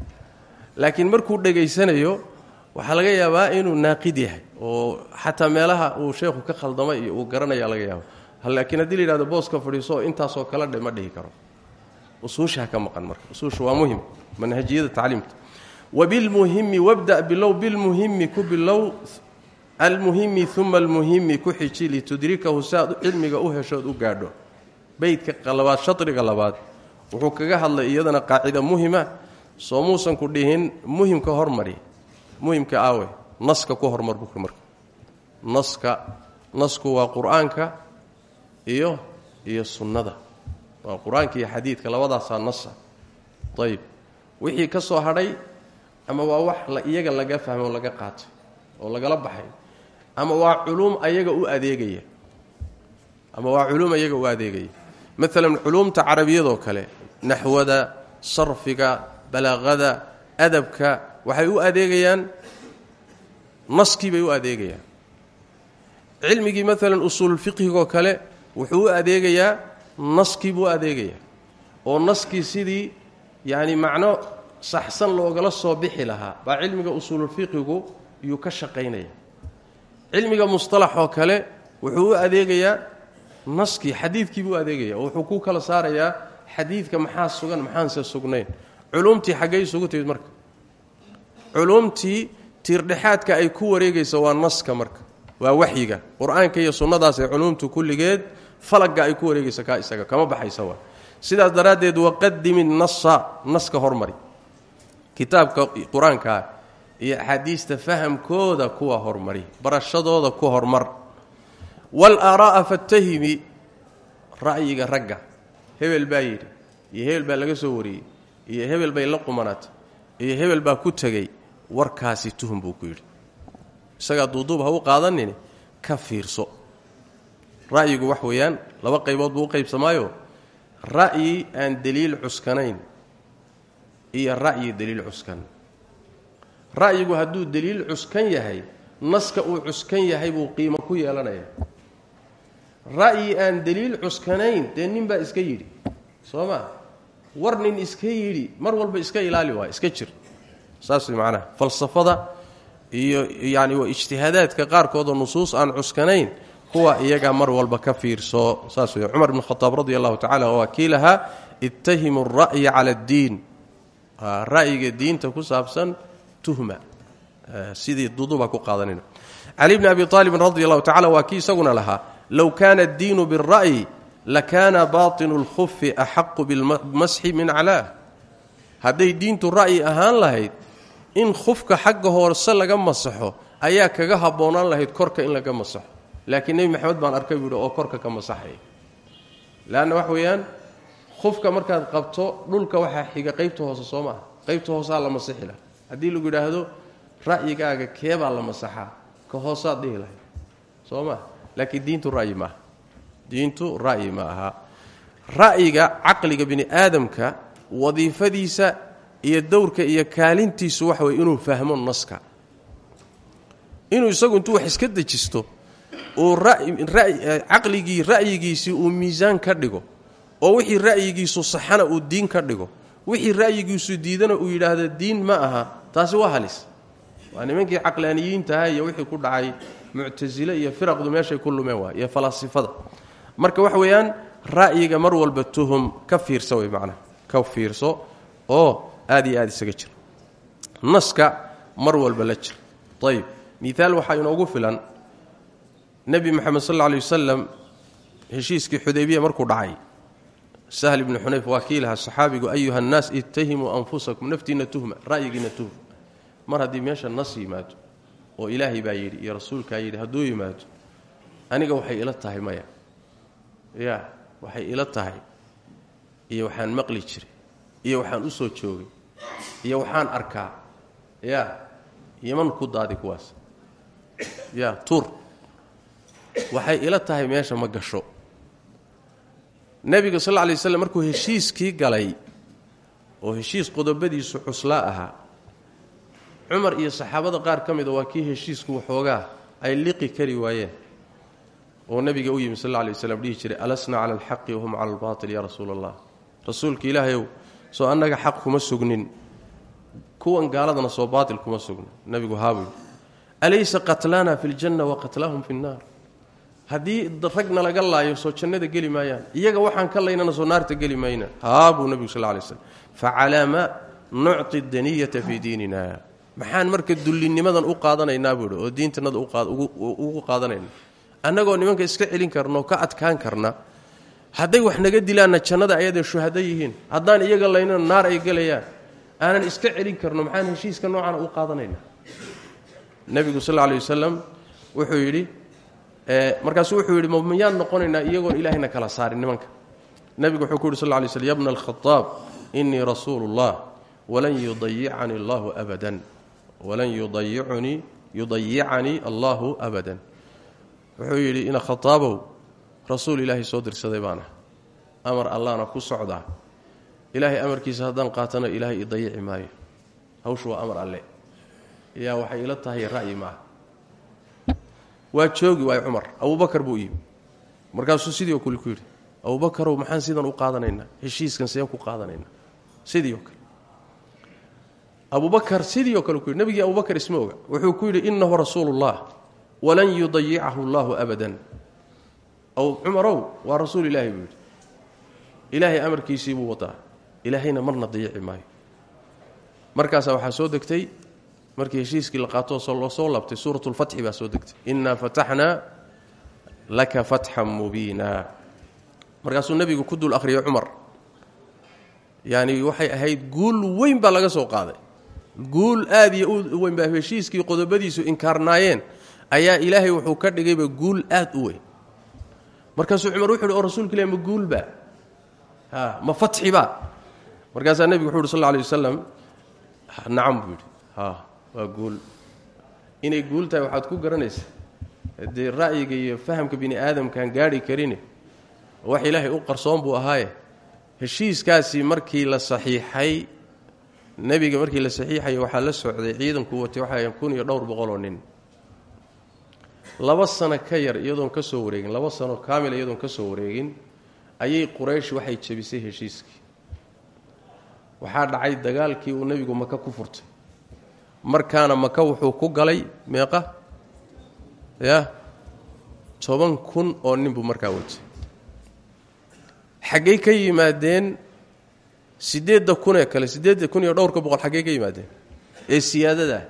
laakiin markuu dhegaysanayo waxaa laga yaabaa inuu naaqid yahay oo xataa meelaha uu sheekhu ka khaldamay iyo uu garanaya laga yaaba laakiin haddii la yidhahdo booska fadhiiso intaasoo kala dhe ma karo. Usuusha ha ka maqan marka usuusha waa muhiim manhajiyada tacliimta. Wabilmuhimi wabda bilow bilmuhimi ku bilow almuhimi uma almuhimi ku xiji litudrikahu si aad cilmiga u heshood u gaadho. Beydka labaad shadriga labaad wuxuu kaga hadlay iyadana qaacida muhima soo muusan ku dhihin muhimka hormari muhimka aawe naska ku hormar buka marka. Naska nasku waa qur'aanka iyo iyo sunnada. Waa qur'aanka iyo xadiidka labadaasaa nasa. Ayib wixii ka soo hadhay ama waa wax iyaga laga fahmay oo laga qaatay oo lagala baxay ama waa culuum ayaga u adeegaya ama waa culuum ayaga u adeegaya. Maalan culuumta carabiyadoo kale naxwada sarfiga balaaqada adabka waxay u adeegayaan naskii bay u adeegayaan. Cilmigii maalan usuulfiqhigoo kale wuxuu u adeegayaa naskii buu adeegayaa. Oo naskii sidii yacni macno saxsan loogala soo bixi lahaa baa cilmiga usuululfiqigu yuu ka shaqaynaya. Cilmiga mustalaxoo kale wuxuu u adeegayaa naskii xadiidkii buu u adeegaya oo wuxuu ku kala saarayaa xadiidka maxaa sugan maxaanse sugnayn culuumtii xaggay isugu timid marka. Culuumtii tiirdhexaadka ay ku wareegayso waa naska marka. Waa waxyiga. Qur'aanka iyo sunnadaas ee culuumtu kulligeed falagga ay ku wareegayso kaa isaga kama baxaysa waa. Sidaas daraaddeed waqadimi nasa naska hormari. Kitaabka qur'aankaa iyo axaadiista fahamkooda kuwa hormari barashadooda ku hormar. Waalaara'a fatahimi ra'yiga ragga. Hebel baa yidhi iyo hebel baa laga soo wariyey iyo hebel bay la qumanaatay iyo hebel baa ku tegey warkaasi tuhum buu ku yidhi. Isagaa duuduub ha u qaadanin ka fiirso. Ra'yigu wax weeyaan laba qaybood buu u qaybsamaayo. Ra'yi aan deliil cuskanayn iyo ra'yi deliil cuskan. Ra'yigu hadduu deliil cuskan yahay naska uu cuskan yahay buu qiimo ku yeelanaya. Ra'yi aan deliil cuskanayn dee nin baa iska yidhi? Soo maa war nin iska yidhi mar walba iska ilaali waay iska jir. Saas macnaha falsafada iyo yacni ijtihaadaadka qaarkoodoo nusuus aan cuskanayn kuwa iyagaa mar walba ka fiirso saas wey cumar bn khataab radi allahu tacala waa kii lahaa ittahimu alra'ya cala addiin. Ra'yiga diinta ku saabsan tuhma. Sidii duduba ku qaadanina cali bni abi aalibin radi allahu tacala waa kii isaguna lahaa low kaana addiinu biاlra'yi lakaana baطinu اlkhufi axaqu bilmasxi min aclaah hadday diintu ra'yi ahaan lahayd in khufka xagga hoose laga masaxo ayaa kaga habboonaan lahayd korka in laga masaxo. Laakiin nebi maxamed baan arkay buu yidhi oo korka ka masaxaya leanna wax weeyaan khufka markaad qabto dhulka waxaa xiga qaybta hoose soo maaha qaybta hoosaa la masixi laha haddii lagu yidhaahdo ra'yigaaga keebaa la masaxaa? Ka hoosaad dhihi lahay soo maa laakiin diintu ra'yi diintu ra'yi ma aha. Ra'yiga caqliga bini aadamka wadiifadiisa iyo dowrka iyo kaalintiisu waxa weye inuu fahmo naska. Inuu isagu intuu wax iska dejisto uu caqligii ra'yigiisii uu miisaan ka dhigo oo wixii ra'yigiisu saxana uu diin ka dhigo wixii ra'yigiisu diidana uu yidhaahdo diin ma aha taasi waa halis. Waa nimankii caqlaaniyiintaha iyo wixii ku dhacay muctasile iyo firaqdu meeshay ku lumeen waay iyo falaasifada marka waxa weeyaan ra'yiga mar walba tuhum ka fiirsa wey macnaha ka fiirso oo aad iyo aad isaga jir. Naska mar walba la jir. Ayib miaal waxaa inoogu filan nebi moxamed sal alla alay wasalam heshiiskii markuu dhacay sahl ibnu xunayf waa kii ayuha annaas ittahimuu anfusakum. Naftiinna tuhma ra'yigiinna tuhma. Mar haddii meesha nas oo ilaahay baa yidhi iyo rasuulkaa yidhi hadduu yimaado aniga waxay ila tahay maya ya waxay ila tahay iyo waxaan maqli jiray iyo waxaan u soo joogay iyo waxaan arkaa. Ya yaman ku daadi kuwaas. Ya tuur. Waxay ila tahay meesha ma gasho. Nebiga sal lla alay waslam markuu heshiiskii galay oo heshiis qodobadiisu cuslaa ahaa cumar iyo saxaabada qaar ka mida waa kii heshiisku waxoogaa ay liqi kari waayeen oo nebiga u yimi sal alla alay waslam dhihi jiray alasna cala alxaqi wahum cala albaatil ya rasuula allah rasuulka ilaahayow soo annaga xaq kuma sugnin kuwan gaaladana soo baatil kuma sugnin nebigu haabuy alaysa qatlaana fi ljanna wa qatlahum fi nnaar haddii ragna laga laayo soo jannada geli maayaan iyaga waxaan ka laynana soo naarta geli mayna haa buu nebigu sal lay slm facalaa ma nucti daniyata fii diinina. Maxaan marka dullinimadan u qaadanaynaa buuhi oo diintanada ugu qaadanayna annagoo nimanka iska celin karno ka adkaan karna hadday wax naga dilaanna jannada ayada shuhado yihiin haddaan iyaga laynana naar ay gelayaan aanan iska celin karno maxaan heshiiska noocana u qaadanayna? Nebigu sal lay wasalam wuxuu yidhi markaasu wuxuu yidhi miyaan noqonaynaa iyagoon ilaahayna kala saarin nimanka? Nebigu wuxuu ku yidhi sal lay slm ya bna alkhadaab inii rasuulu اllah walan yudayicanii allahu abadan walan yudayicunii yudayicanii allahu abadan wuxuu yidhi ina khataabow rasuul ilaahay soo dirsaday baan ah amar allahna ku socdaa ilaahay amarkiisa haddaan qaatana ilaahay idayici maayo. Hawshu waa amar alle. Yaa waxay ila tahay ra'yi maaha. Waa joogi waay cumar. Abubakar buu yimi markaasuu sidii oo kale ku yidhi abubakarow maxaan sidan u qaadanaynaa? Heshiiskan sideen ku qaadanaynaa. Sidii oo kale. Sidii oo kale ku yidhi nebigii abubakar isma oga. Wuxuu ku yidhi innahu rasuulullah walan yudayicahu allahu abadan. Aw cumarow waa rasuul ilaahi buu yidhi. Ilaahay amarkiisii buu wadaa ilaahayna marna dayici maayo. Markaasaa waxaa soo degtay markii heshiiskii la qaato loo soo labtay suurat lfatxi baa soo degtay. Innaa fataxnaa laka fatxan mubiina. Markaasuu nebigu ku dul akhriyay cumar. Yaani waxay ahayd guul weyn baa laga soo qaaday. Guul aad iyo u weyn baa heshiiskii qodobadiisu inkaarnaayeen ayaa ilaahay wuxuu ka dhigayba guul aad u weyn. Markaasuu cumar wuxu uhi oo rasuulka ilahi ma guulba ma fatxiba markaasaa nebigu wuxu uhi sal lla alay wasalam nacam buu yidhi. Guul. Inay guul tahay waxaad ku garanaysaa dee ra'yiga iyo fahamka bini aadamkaan gaadhi karin wax ilaahay u qarsoon buu ahaaye heshiiskaasi markii la saxiixay nebiga markii la saxiixayay waxaa la socday ciidanku watay waxaa kun iyo dhowr boqoloo nin laba sano ka yar iyadoon ka soo wareegin laba sano kaamila iyadoon ka soo wareegin ayay quraysh waxay jebisay heshiiskii. Waxaa dhacay dagaalkii uu nebigu maka ku furtay. Markaana maka wuxuu ku galay meeqa ya toban kun oo nin markaa watay xaggay ka yimaadeen siddeedda kun ee kale siddeedda kun iyo dhowrka boqol xaggay ka yimaadeen ee siyaadadaa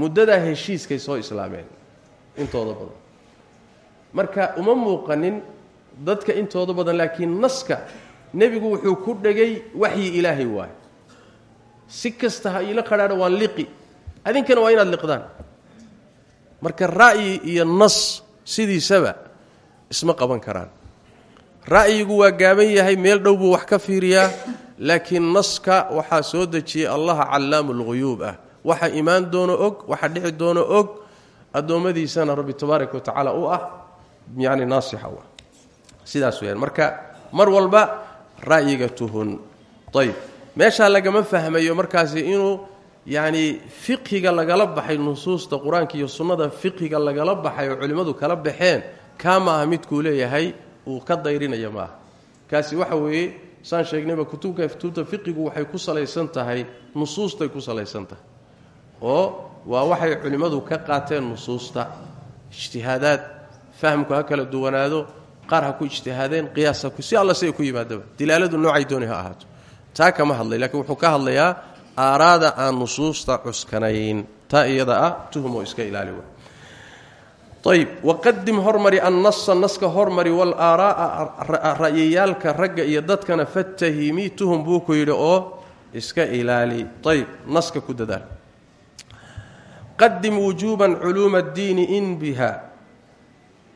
muddadaa heshiiskay soo islaameen intooda badan. Marka uma muuqanin dadka intooda badan laakiin naska nebigu wuxuu ku dhegay waxyi ilaahay waayo si kasta ha iila qadhaadho waan liqi. Adinkana waa inaad liqdaan. Marka ra'yi iyo nas sidiisaba isma qaban karaan. Ra'yigu waa gaaban yahay meel dhow buu wax ka fiiriyaa laakiin naska waxaa soo dejiyey allaha callaamu lghuyuub ah. Waxa imaan doono og waxa dhici doono og addoommadiisana rabbi tabaaraka wa tacaala u ah yani naasixa u ah. Sidaas weyaan marka mar walba ra'yiga tuhun. Ayb meeshaa lagama fahmayo markaasi inuu yacni fiqhiga lagala baxay nusuusta qur'aanka iyo sunnada fiqhiga lagala baxay oo culimmadu kala baxeen kaa ma aha midkuu leeyahay uu ka dayrinaya maaha. Kaasi waxa weeye saan sheegnayba kutubka kutubta fiqigu waxay ku salaysan tahay nusuustay ku salaysan tahay. Oo waa waxay culimmadu ka qaateen nusuusta ijtihaadaad fahmku ha kala duwanaado qaar ha ku ijtihaadeen qiyaas ha si alla siay ku yimaadaba. Dilaaladu noocay dooni ha ahaato. Taa kama hadlay lakiin wuxuu ka hadlayaa aaraada aan nusuusta cuskanayn. Taa iyada ah tuhmoo iska ilaali wa ayb waqadim hormari annasa naska hormari walaaraaa ra'yiyaalka ragga iyo dadkana fatahimi tuhum buu ku yidhi oo iska ilaali. Naska ku qadim wujuuban culuuma addiini in biha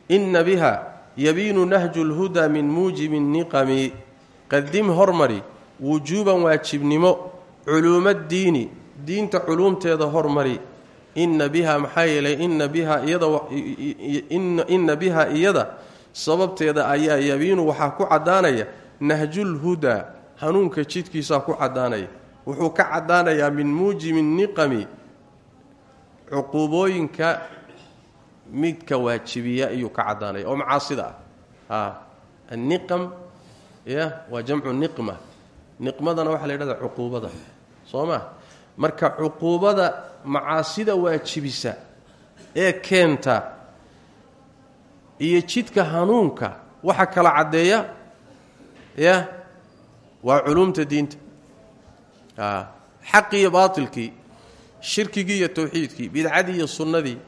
ina biha yabiinu nahju lhudaa min muujibi niqami qadim hormari wujuuban waajibnimo culuumaddiini diinta culuumteeda hormari inna biha maxaa yeelay inna biha iyada inna biha iyada sababteeda ayaa yabiinu waxaa ku caddaanaya nahjulhudaa hanuunka jidkiisaa ku caddaanaya wuxuu ka caddaanayaa min muujibi niqami cuquubooyinka midka waajibiya ayuu ka caddaanaya. Oo macaasida ah. Anniqam ya waa jamcu niqma. Niqmadana waxaa la yidhahdaa cuquubada. Soo ma? Marka cuquubada macaasida waajibisa ee keenta iyo jidka hanuunka waxa kala caddeeya ya waa culuumta diinta. Xaqii iyo baatilkii shirkigii iyo towxiidkii bidcadii iyo sunnadii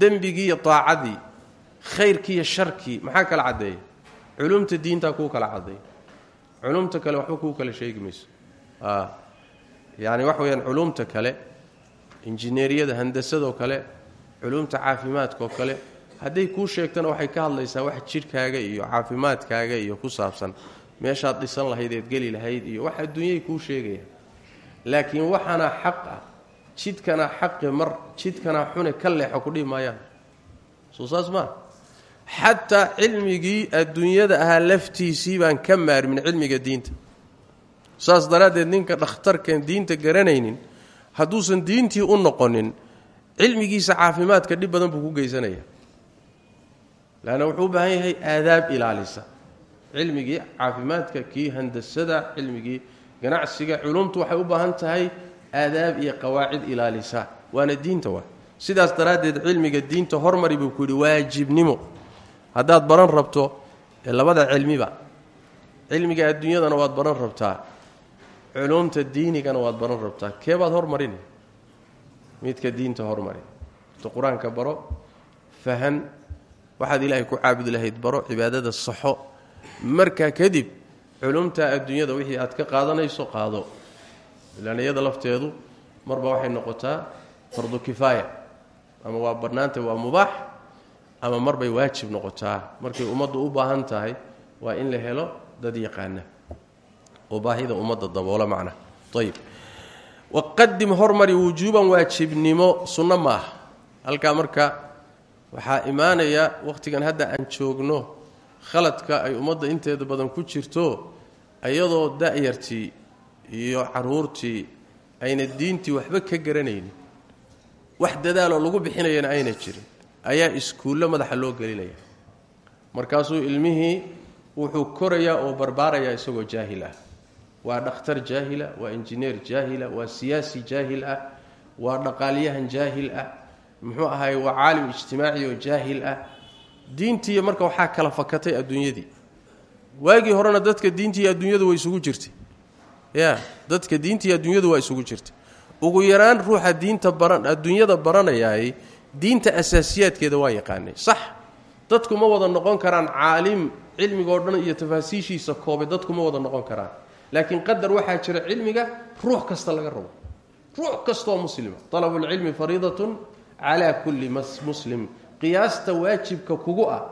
dembigii iyo daacadii khayrkii iyo sharkii maxaa kala caddeeya culumta diintaa kuu kala caddeeya culumta kale waxba kuu kala sheegi mayso. Yani waxa weyaan culumta kale injineeriyada handasadoo kale culumta caafimaadkaoo kale hadday kuu sheegtana waxay ka hadlaysaa wax jidhkaaga iyo caafimaadkaaga iyo ku saabsan meeshaad dhisan lahayd eed geli lahayd iyo wax adduunyay kuu sheegayaan. Laakiin waxaana xaq ah jidkana xaqi mar jidkana xune ka leexo ku dhihi maayaan. Soo saas maa xataa cilmigii adduunyada ahaa laftiisii baan ka maarmin cilmiga diinta. Saas daraaddeed ninka dhakhtarkan diinta garanaynin hadduusan diintii u noqonin cilmigiisa caafimaadka dhib badan buu ku geysanaya. Leanna wuxuu u baahan yahay aadaab ilaalisa. Cilmigii caafimaadka kii handasada cilmigii ganacsiga culumtu waxay u baahan tahay aadaab iyo qawaacid ilaalisa. Waana diinta waa sidaas daraaddeed cilmiga diinta hormari buu ku yidhi waajibnimo. Haddaad baran rabto labada cilmiba cilmiga adduunyadana waad baran rabtaa culumta diinigana waad baran rabtaa. Keebaad hormarin? Midka diinta hormari to qur'aanka baro fahan. Waxaad ilaahay ku caabudi lahayd baro cibaadada saxo. Markaa kadib culumta adduunyada wixii aad ka qaadanayso qaado ilaan iyada lafteedu marba waxay noqotaa fardu kifaaya. Ama waa bannaanta waa mubaax ama marbay waajib noqotaa. Markay ummaddu u baahan tahay waa in la helo dad yaqaana. Oo baahida ummadda daboola macna. Ayib waqadim hormari wujuuban waajibnimo sunno ma halkaa marka waxaa imaanaya wakhtigan hadda aan joogno khaladka ay ummadda inteeda badan ku jirto iyadoo da-yartii iyo caruurtii ayna diintii waxba ka garanaynin. Wax dadaaloo lagu bixinayana ayna jirin. Ayaa iskuullo madaxa loo gelinaya. Markaasuu ilmihii wuxuu korayaa oo barbaarayaa isagoo jaahil ah. Waa dhakhtar jaahila waa injineer jaahila waa siyaasi jaahil ah waa dhaqaalyahan jaahil ah. Muxuu ahaay waa caalim ijtimaaci oo jaahil ah. Diintii marka waxaa kala fakatay adduunyadii. Waagii horena dadka diintii adduunyadu way isugu jirtay ya dadka diintii adduunyadu waa isugu jirtay. Ugu yaraan ruuxa diinta baran adduunyada baranayaay diinta asaasiyaadkeeda waa yaqaanay. Sax. Dadku ma wada noqon karaan caalim cilmigoo dhan iyo tafaasiishiisa koobay dadku ma wada noqon karaan. Laakiin qadar waxaa jira cilmiga ruux kasta laga rabo ruux kastaoo muslima. Alabulcilmi fariidatun calaa kulli muslim. Qiyaasta waajibka kugu ah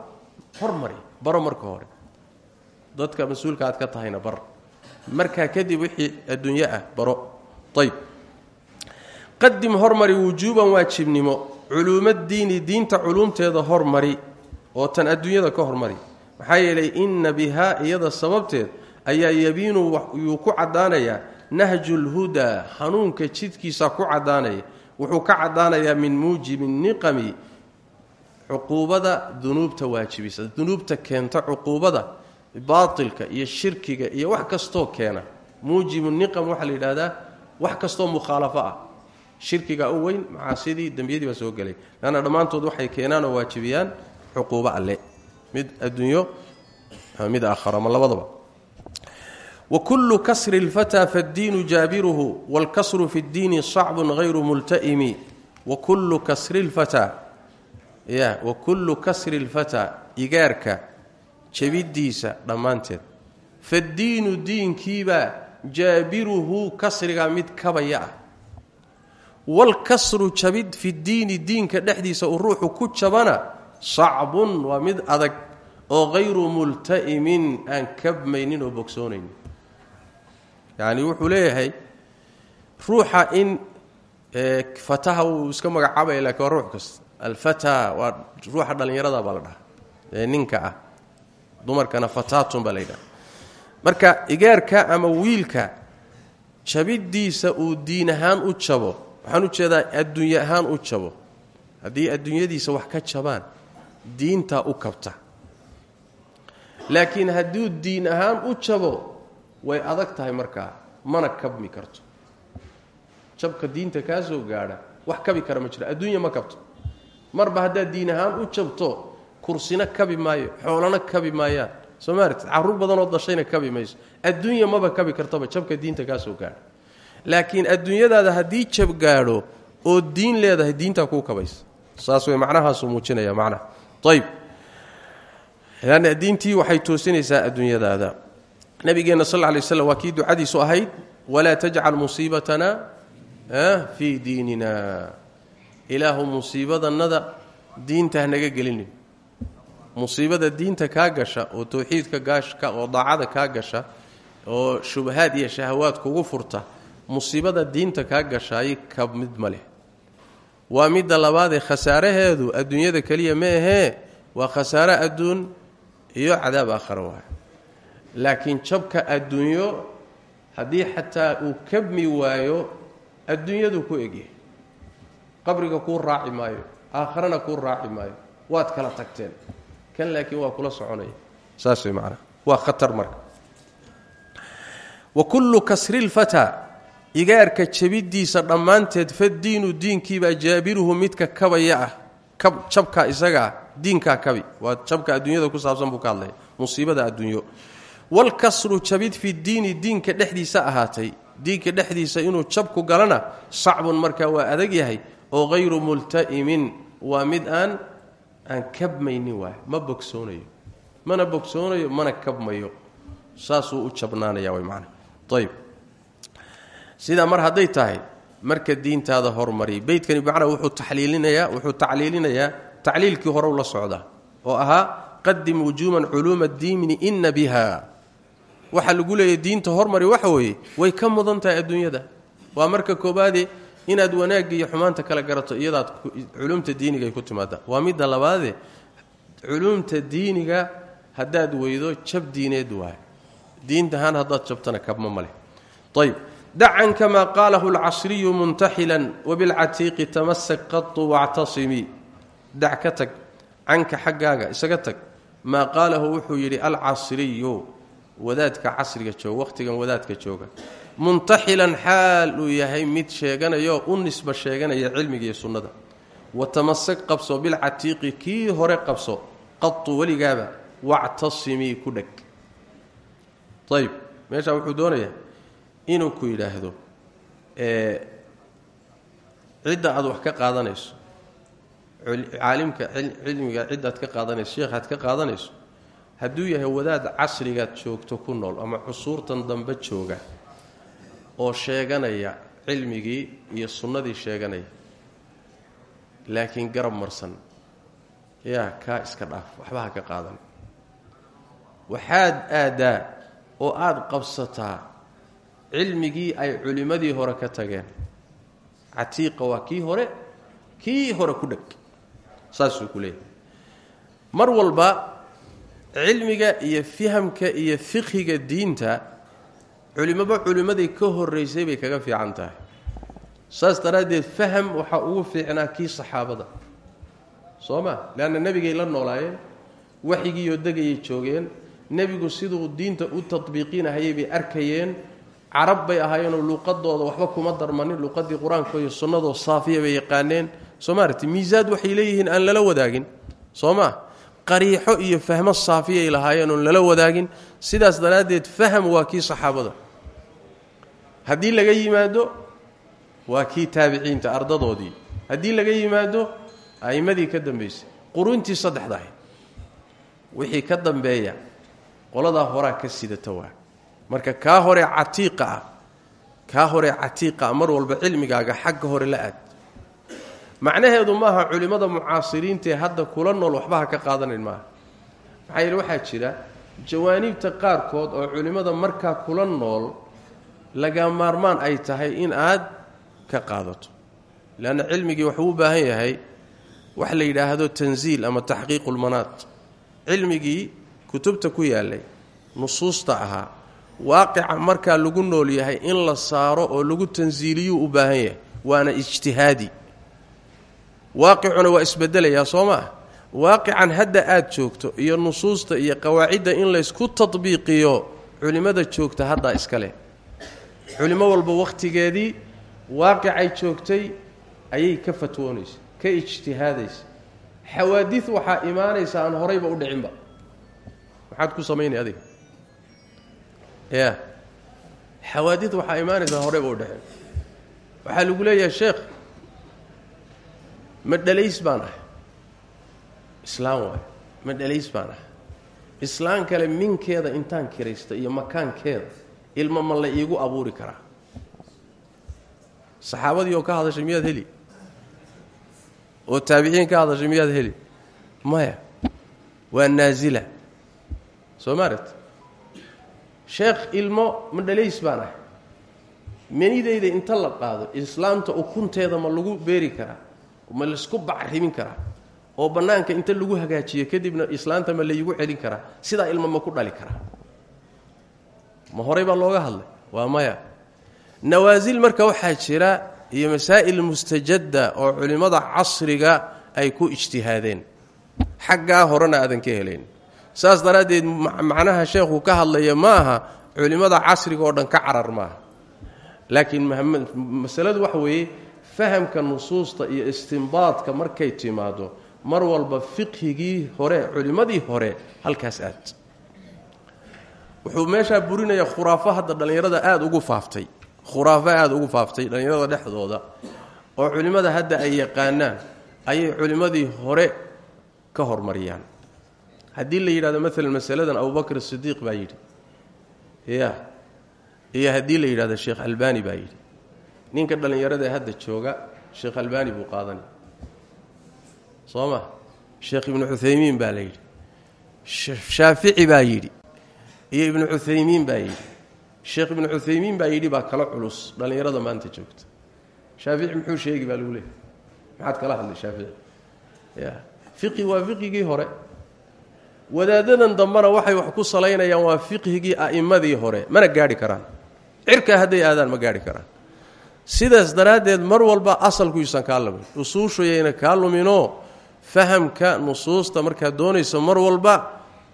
hormari baro marka hore. Dadka mas'uulka aad ka tahayna bar markaa kadib wixii adduunyo ah baro. Ayb qadim hormari wujuuban waajibnimo culuumadiini diinta culuumteeda hormari oo tan adduunyada ka hormari. Maxaa yeelay inna bihaa iyada sababteed ayaa yabiinu yuu ku caddaanayaa. Nahju lhudaa hanuunka jidkiisa ku caddaanaya. Wuxuu ka caddaanayaa min muujibi niqami. Cuquubada dunuubta waajibisa dunuubta keenta cuquubada baatilka iyo shirkiga iyo wax kastoo keena muujibu niqam waxaa la yidhahdaa wax kastoo mukhaalafo ah shirkiga u weyn macaasidii dembiyadii baa soo gelay leanna dhammaantood waxay keenaan oo waajibiyaan cuquubo alle mid adduunyo mid aakharo ama labadaba wkullu kasri اlfataa faddiinu jaabiruhu wاlkasru fi اddiini sacbu hayru multa'imi wakullu kasri اlfataa ya wakullu kasri اlfataa igaarka jebiddiisa dhammaanteed. Faddiinu diinkiibaa jaabiruhu kasriga mid kabaya ah. Waalkasru jabid fi ddiini diinka dhexdiisa uu ruuxu ku jabana sacbun waa mid adag oo hayru multa'imin aan kabmaynin oo bogsoonaynin yacni wuxuu leeyahay ruuxa in fataha uu iska magacaabaya lakiin waa ruux kasta. Alfata waa ruuxa dhallinyarada baa la dhahaa ee ninka ah dumarkana fataatun baa la marka igaarka ama wiilka jabiddiisa uu diin ahaan u jabo waxaan u jeedaa adduunye ahaan u jabo haddii adduunyadiisa wax ka jabaan diintaa u kabta. Laakiin hadduu diin ahaan u jabo way adag tahay markaa mana kabmi karto. Jabka diinta kaa soo gaadha wax kabi kara ma jiro adduunya ma kabto. Marba haddaad diin ahaan u jabto kursina kabi maayo xoolana kabi maayaan. Soo maaragtid carruur badanoo dashayna kabi mayso. Adduunya maba kabi kartaba jabka diinta kaa soo gaadha laakiin adduunyadaada haddii jab gaadho oo diin leedahay diintaa kuu kabaysa. Saas way macnahaasuu muujinaya macnaha ayb lanna diintii waxay toosinaysaa adduunyadaada. Nabigeenna sal lay slam waa kii ducadiisu ahayd walaa tajcal musiibatana fii diinina. Ilaahu musiibadannada diinta hanaga gelinin musiibada diinta kaa gasha oo towxiidka gaashka oo daacada kaa gasha oo shubahaad iyo shahawaad kugu furta musiibada diinta kaa gashaay ka mid ma leh. Waa midda labaadee khasaaraheedu adduunyada keliya ma ahee waa khasaare adduun iyo cadaab aakhara waay laakiin jabka adduunyo haddii xataa uu kabmi waayo adduunyadu ku egyahay qabriga kuu raaci maayo aakharana kuu raaci maayo waad kala tagteen kan laakiin waa kula soconaya saas way waa khatar marka. Wa kullu kasri lfataa igaarka jabiddiisa dhammaanteed faddiinu diinkiibaa jaabiruhu midka kabaya ah. Jabka isagaa diinkaa kabi. Waa jabka adduunyada ku saabsan buu ka hadlaya musiibada adduunyo. Walkasru jabid fi diini diinka dhexdiisa ahaatay. Diinka dhexdiisa inuu jabku galana sacbun markaa waa adag yahay. Oo hayru multa'imin. Waa mid aan aan kabmaynin waay. Ma bogsoonayo. Mana bogsoonayo mana kabmayo. Saasuu u jabnaanaya way macana ayb sidaa mar hadday tahay marka diintaada hormari beydkani macnaa wuxuu taxliilinayaa wuxuu tacliilinayaa. Tacliilkii horew la socdaa oo ahaa qadim wujuuman culuuma diini ina biha. Waxaa lagu leeyahy diinta hormari waxa weeye way ka mudan tahay adduunyada. Waa marka koobaade inaad wanaagga iyo xumaanta kala garato iyadaad culumta diiniga ay ku timaada waa midda labaade culumta diiniga haddaad weydo jab diineed waay diintahaan haddaad jabtana kabma maleh ayb dacan kamaa qaalahu alcasriyu muntaxilan wabilcatiiqi tamasak qatu wactasimii dac ka tag canka xaggaaga isaga tag. Maa qaalahu wuxuu yidhi alcasriyu wadaadka casriga jooga wakhtigan wadaadka jooga muntaxilan xaal uu yahay mid sheeganayo u nisba sheeganaya cilmiga iyo sunnada. Watamasak qabso bilcatiiqi kii hore qabso qatu weligaaba wactasimii ku dheg. Ayb meeshaa wuxuu doonayaa inuu ku yidhaahdo cidda aad wax ka qaadanayso caalimka cilmiga ciddaad ka qaadanayso sheekhaad ka qaadanayso hadduu yahay wadaad casrigaad joogto ku nool ama cusuurtan dambe jooga oo sheeganaya cilmigii iyo sunnadii sheeganaya. Laakiin garab marsan. Yaa kaa iska dhaaf waxba ha ka qaadan. Waxaad aadaa oo aada qabsataa cilmigii ay culimmadii hore ka tageen. Catiiqa waa kii hore kii hore ku dheg. Saasuu ku leeyahay. Mar walba cilmiga iyo fahamka iyo fiqhiga diinta culimaba culimmadii ka horraysay bay kaga fiican tahay. Saas daraaddeed faham waxaa ugu fiicnaa kii saxaabada. Soo ma? Leanna nebigay la noolaayeen waxyigiioo degayay joogeen nebigu siduu diinta u tadbiiqinahayay bay arkayeen carab bay ahaayeenoo luuqadooda waxba kuma darmanin luuqadii qur'aanka iyo sunnadoo saafiya bay yaqaaneen. Soo maaragti miisaad waxay leeyihiin aan lala wadaagin. Soo ma? Qariixo iyo fahmo saafiyay lahaayeen oon lala wadaagin. Sidaas daraaddeed faham waa kii saxaabada haddii laga yimaado waa kii taabiciinta ardadoodii. Haddii laga yimaado a'immadii ka dambaysay quruntii saddexda wixii ka dambeeya qoladaa horaa ka sidata waa. Marka kaa hore catiiqa ah kaa hore catiiqa ah mar walba cilmigaaga xagga hore la aad. Macnaheedu maaha culimmada mucaasiriintaee hadda kula nool waxba ha ka qaadanan maaha. Maxaa yeele waxaa jira jawaaniibta qaarkood oo culimmada markaa kula nool laga maarmaan ay tahay in aad ka qaadato. Leanna cilmigii wuxuu u baahan yahay wax la yidhaahdo tansiil ama taxqiiqu lmanaad cilmigii kutubta ku yaallay nusuusta ahaa waaqica markaa lagu nool yahay in la saaro oo lagu tansiiliyuu u baahan yahay waana ijtihaadi. Waaqicuna waa isbedelayaa soo maa waaqican hadda aad joogto iyo nusuusta iyo qawaacidda in laysku tadbiiqiyo culimmada joogta haddaa iska leh culimo walba wakhtigeedii waaqicay joogtay ayay ka fatwoonaysa ka ijtihaadaysa xawaadid waxaa imaanaysa aan horayba u dhicinba. Maxaad ku samaynay adiga? Ya xawaadid waxaa imaanaysa aan horayba u dhicin. Waxaa lagu leeyahay sheekh ma dhalays baan ahay. Islaan waayo ma dhalays baan ahay. Islaan kale minkeeda intaan kiraysta iyo makaankeeda ilma ma la iigu abuuri karaa. Saxaabadii oo ka hadashay miyaad heli? Oo taabiciin ka hadashay miyaad heli? Maya waa naasila soo maarat sheekh ilmo ma dhalays baan ahay. Menidayda inta la qaado islaamta ukunteeda ma lagu beeri karaa ma la isku bacrimin karaa oo bannaanka inta lagu hagaajiyo kadibna islaanta ma laygu celin karaa. Sidaa ilma ma ku dhali karaa ma horey baa looga hadlay? Waa maya. Nawaasil marka waxaa jira iyo masaa'il mustajadda oo culimmada casriga ay ku ijtihaadeen. Xaggaa horena aadan ka helayn. Saas daraaddeed macnaha sheekhu ka hadlaya ma aha culimmada casriga oo dhan ka carar maaha. Laakiin masaladu waxa weeye fahamka nusuusta iyo istimbaadka markay timaado mar walba fiqhigii hore culimmadii hore halkaas aad wuxuu meeshaa burinayaa khuraafo hadda dhallinyarada aada ugu faaftay. Khuraafo aada ugu faaftay dhallinyarada dhexdooda. Oo culimmada hadda ay yaqaanaan ayay culimmadii hore ka hormariyaan. Haddii la yidhahdo maalan masaladan abubakr sidiiq baa yidhi. Ya. Iyo haddii la yidhahdo sheekh albani baa yidhi. Ninka dhallinyarada hadda jooga sheekh albani buu qaadanaya soo ma? Sheekh ibnu cuthaymiin baa la yidhi. Baa yidhi iyo ibnu cuthaymiin baa yidhi. Sheekh ibnu cuthaymiin baa yidhi baa kala culus dhallinyarada maanta joogta. Shaafici muxuu sheegi baa lagu maxaad kala hadlay shaafici? Ya. Fiqi waa fiqigii hore. Wadaadadan dambena waxay wax ku salaynayaan waa fiqhigii a'immadii hore. Mana gaadhi karaan. Cirkaa hadday aadaan ma gaadhi karaan. Sidaas daraaddeed mar walba asalkuisan kaa lumin. Usuushayayna kaa luminoo fahamka nusuusta markaad doonayso mar walba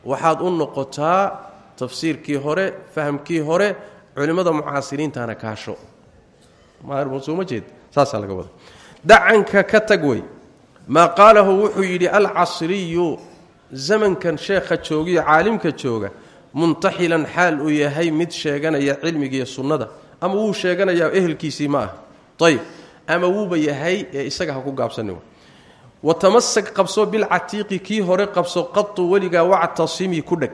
waxaad u noqotaa tafsiirkii hore fahamkii hore culimmada mucaasiriintana kaasho dacanka ka tag wey. Maa qaalahu wuxuu yidhi alcasriyu zamankan sheekha joogiyo caalimka jooga muntaxilan xaal uu yahay mid sheeganaya cilmigiiyo sunnada. Ama wuu sheeganayaa ehelkiisii ma ah ayb ama wuuba yahay ee isaga ha ku gaabsani watamasak qabso bilcatiiqi kii hore qabso qatu weligaa wactasimi ku dheg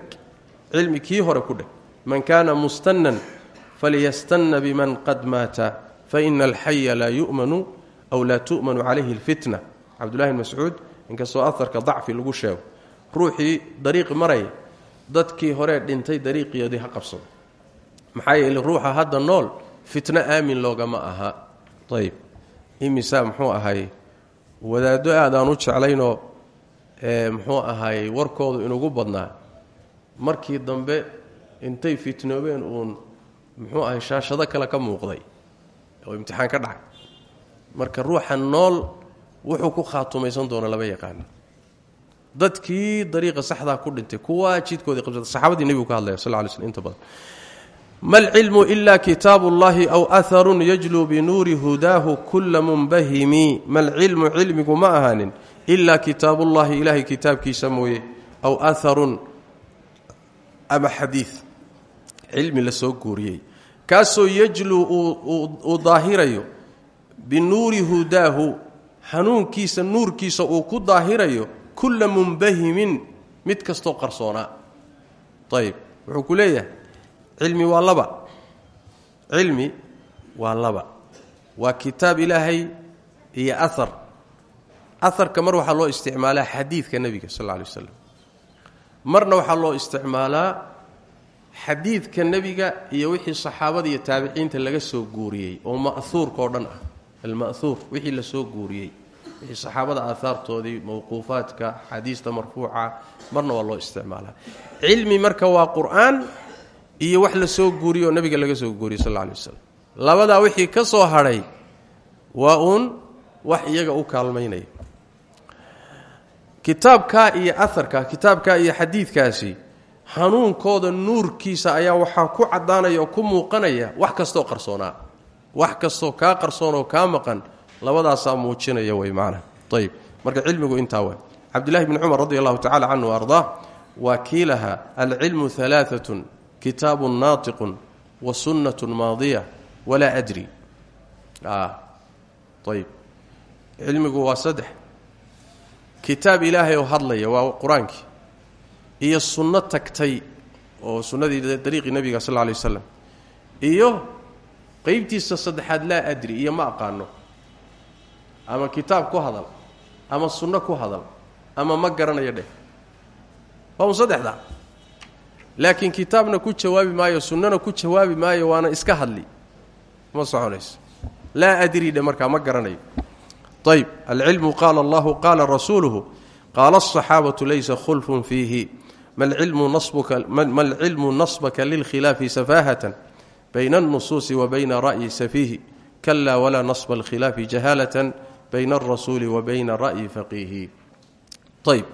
cilmi kii hore ku dheg man kaana mustanan falyastanna biman qad maata faina alxaya laa yumanu aw laa tu'manu calayhi alfitna. Cabdullahi bn mascuud inkastoo aharka dacfi lagu sheego ruuxii dariiq maraya dadkii hore dhintay dariiqiyoodii ha qabsado. Maxaa yeele ruuxa hadda nool fitno aamin loogama aha. Ayb imisa muxuu ahay? Wadaaddo aadaan u jeclaynoo muxuu ahaayey warkoodu inugu badnaa markii dambe intay fitnoobeen uun muxuu ahay shaashado kale ka muuqday oo imtixaan ka dhacay. Marka ruuxa nool wuxuu ku khaatumaysan doona lama yaqaano dadkii dariiqa saxdaa ku dhintay kuwaa jidkoodii qabsada saxaabadii nebigu ka hadlaya sal lay slm inta badan. Ma alcilmu ila kitaabu اllahi aw aharun yajluu binuuri hudaahu kula munbahimi. Malcilmu cilmigu ma ahaanin ilaa kitaabullahi. Ilaahay kitaabkiisa mooye aw aharun ama xadiid. Cilmi la soo guuriyey. Kaasoo yajluu uu daahirayo binuuri hudaahu hanuunkiisa nuurkiisa uu ku daahirayo kulla munbahimin mid kastoo qarsoonaa ayib wuxuu ku leeyahay cilmi waa laba. Cilmi waa laba. Waa kitaab ilaahay iyo ahar aharka mar waxaa loo isticmaalaa xadiidka nebiga sal alla lay waslam marna waxaa loo isticmaalaa xadiidka nebiga iyo wixii saxaabada iyo taabiciinta laga soo guuriyey oo ma'huurka oo dhan ah. Alma'huur wixii la soo guuriyey. Wixii saxaabada aahaartoodii mawquufaadka xadiista marfuuca marna waa loo isticmaalaa. Cilmi marka waa qur'aan iyo wax la soo guuriyo oo nebiga laga soo guuriyey sal alay waslam labadaa wixii ka soo hadhay waa uun wax iyaga u kaalmaynaya kitaabkaa iyo aharka kitaabkaa iyo xadiidkaasi hanuunkooda nuurkiisa ayaa waxaa ku caddaanaya oo ku muuqanaya wax kastoo qarsoonaa wax kastoo kaa qarsoon oo kaa maqan labadaasaa muujinaya wey macnaha ayib marka cilmigu intaa waay. Cabdillahi bni cumar radi allahu tacala canhu ardaa waa kii lahaa alcilmu alaaatun kitaabun naatiqun wa sunnatun maadiya walaa adri. Ayib cilmigu waa saddex kitaab ilaahay oo hadlaya waa qur'aankii. Iyo sunno tagtay oo sunnadii dariiqii nebiga sal lla lay waslam iyo qeybtiisa saddexaad laa adri iyo ma aqaano. Ama kitaab ku hadal ama sunno ku hadal ama ma garanayo dheh. Waa un saddexdaa laakiin kitaabna ku jawaabi maayo sunnana ku jawaabi maayo waana iska hadli. Ma soconayso. Laa adri dhe markaa ma garanayo ayb alcilmu qaala allahu qaala rasuuluhu qaala asaxaabatu laysa khulfun fiihi malcilmu nasbaka lilkhilaafi safaahatan bayna alnusuusi wa bayna ra'yi safiihi kalaa walaa nasba alkhilaafi jahaalatan bayna alrasuuli wa bayna ra'yi faqiihi ayb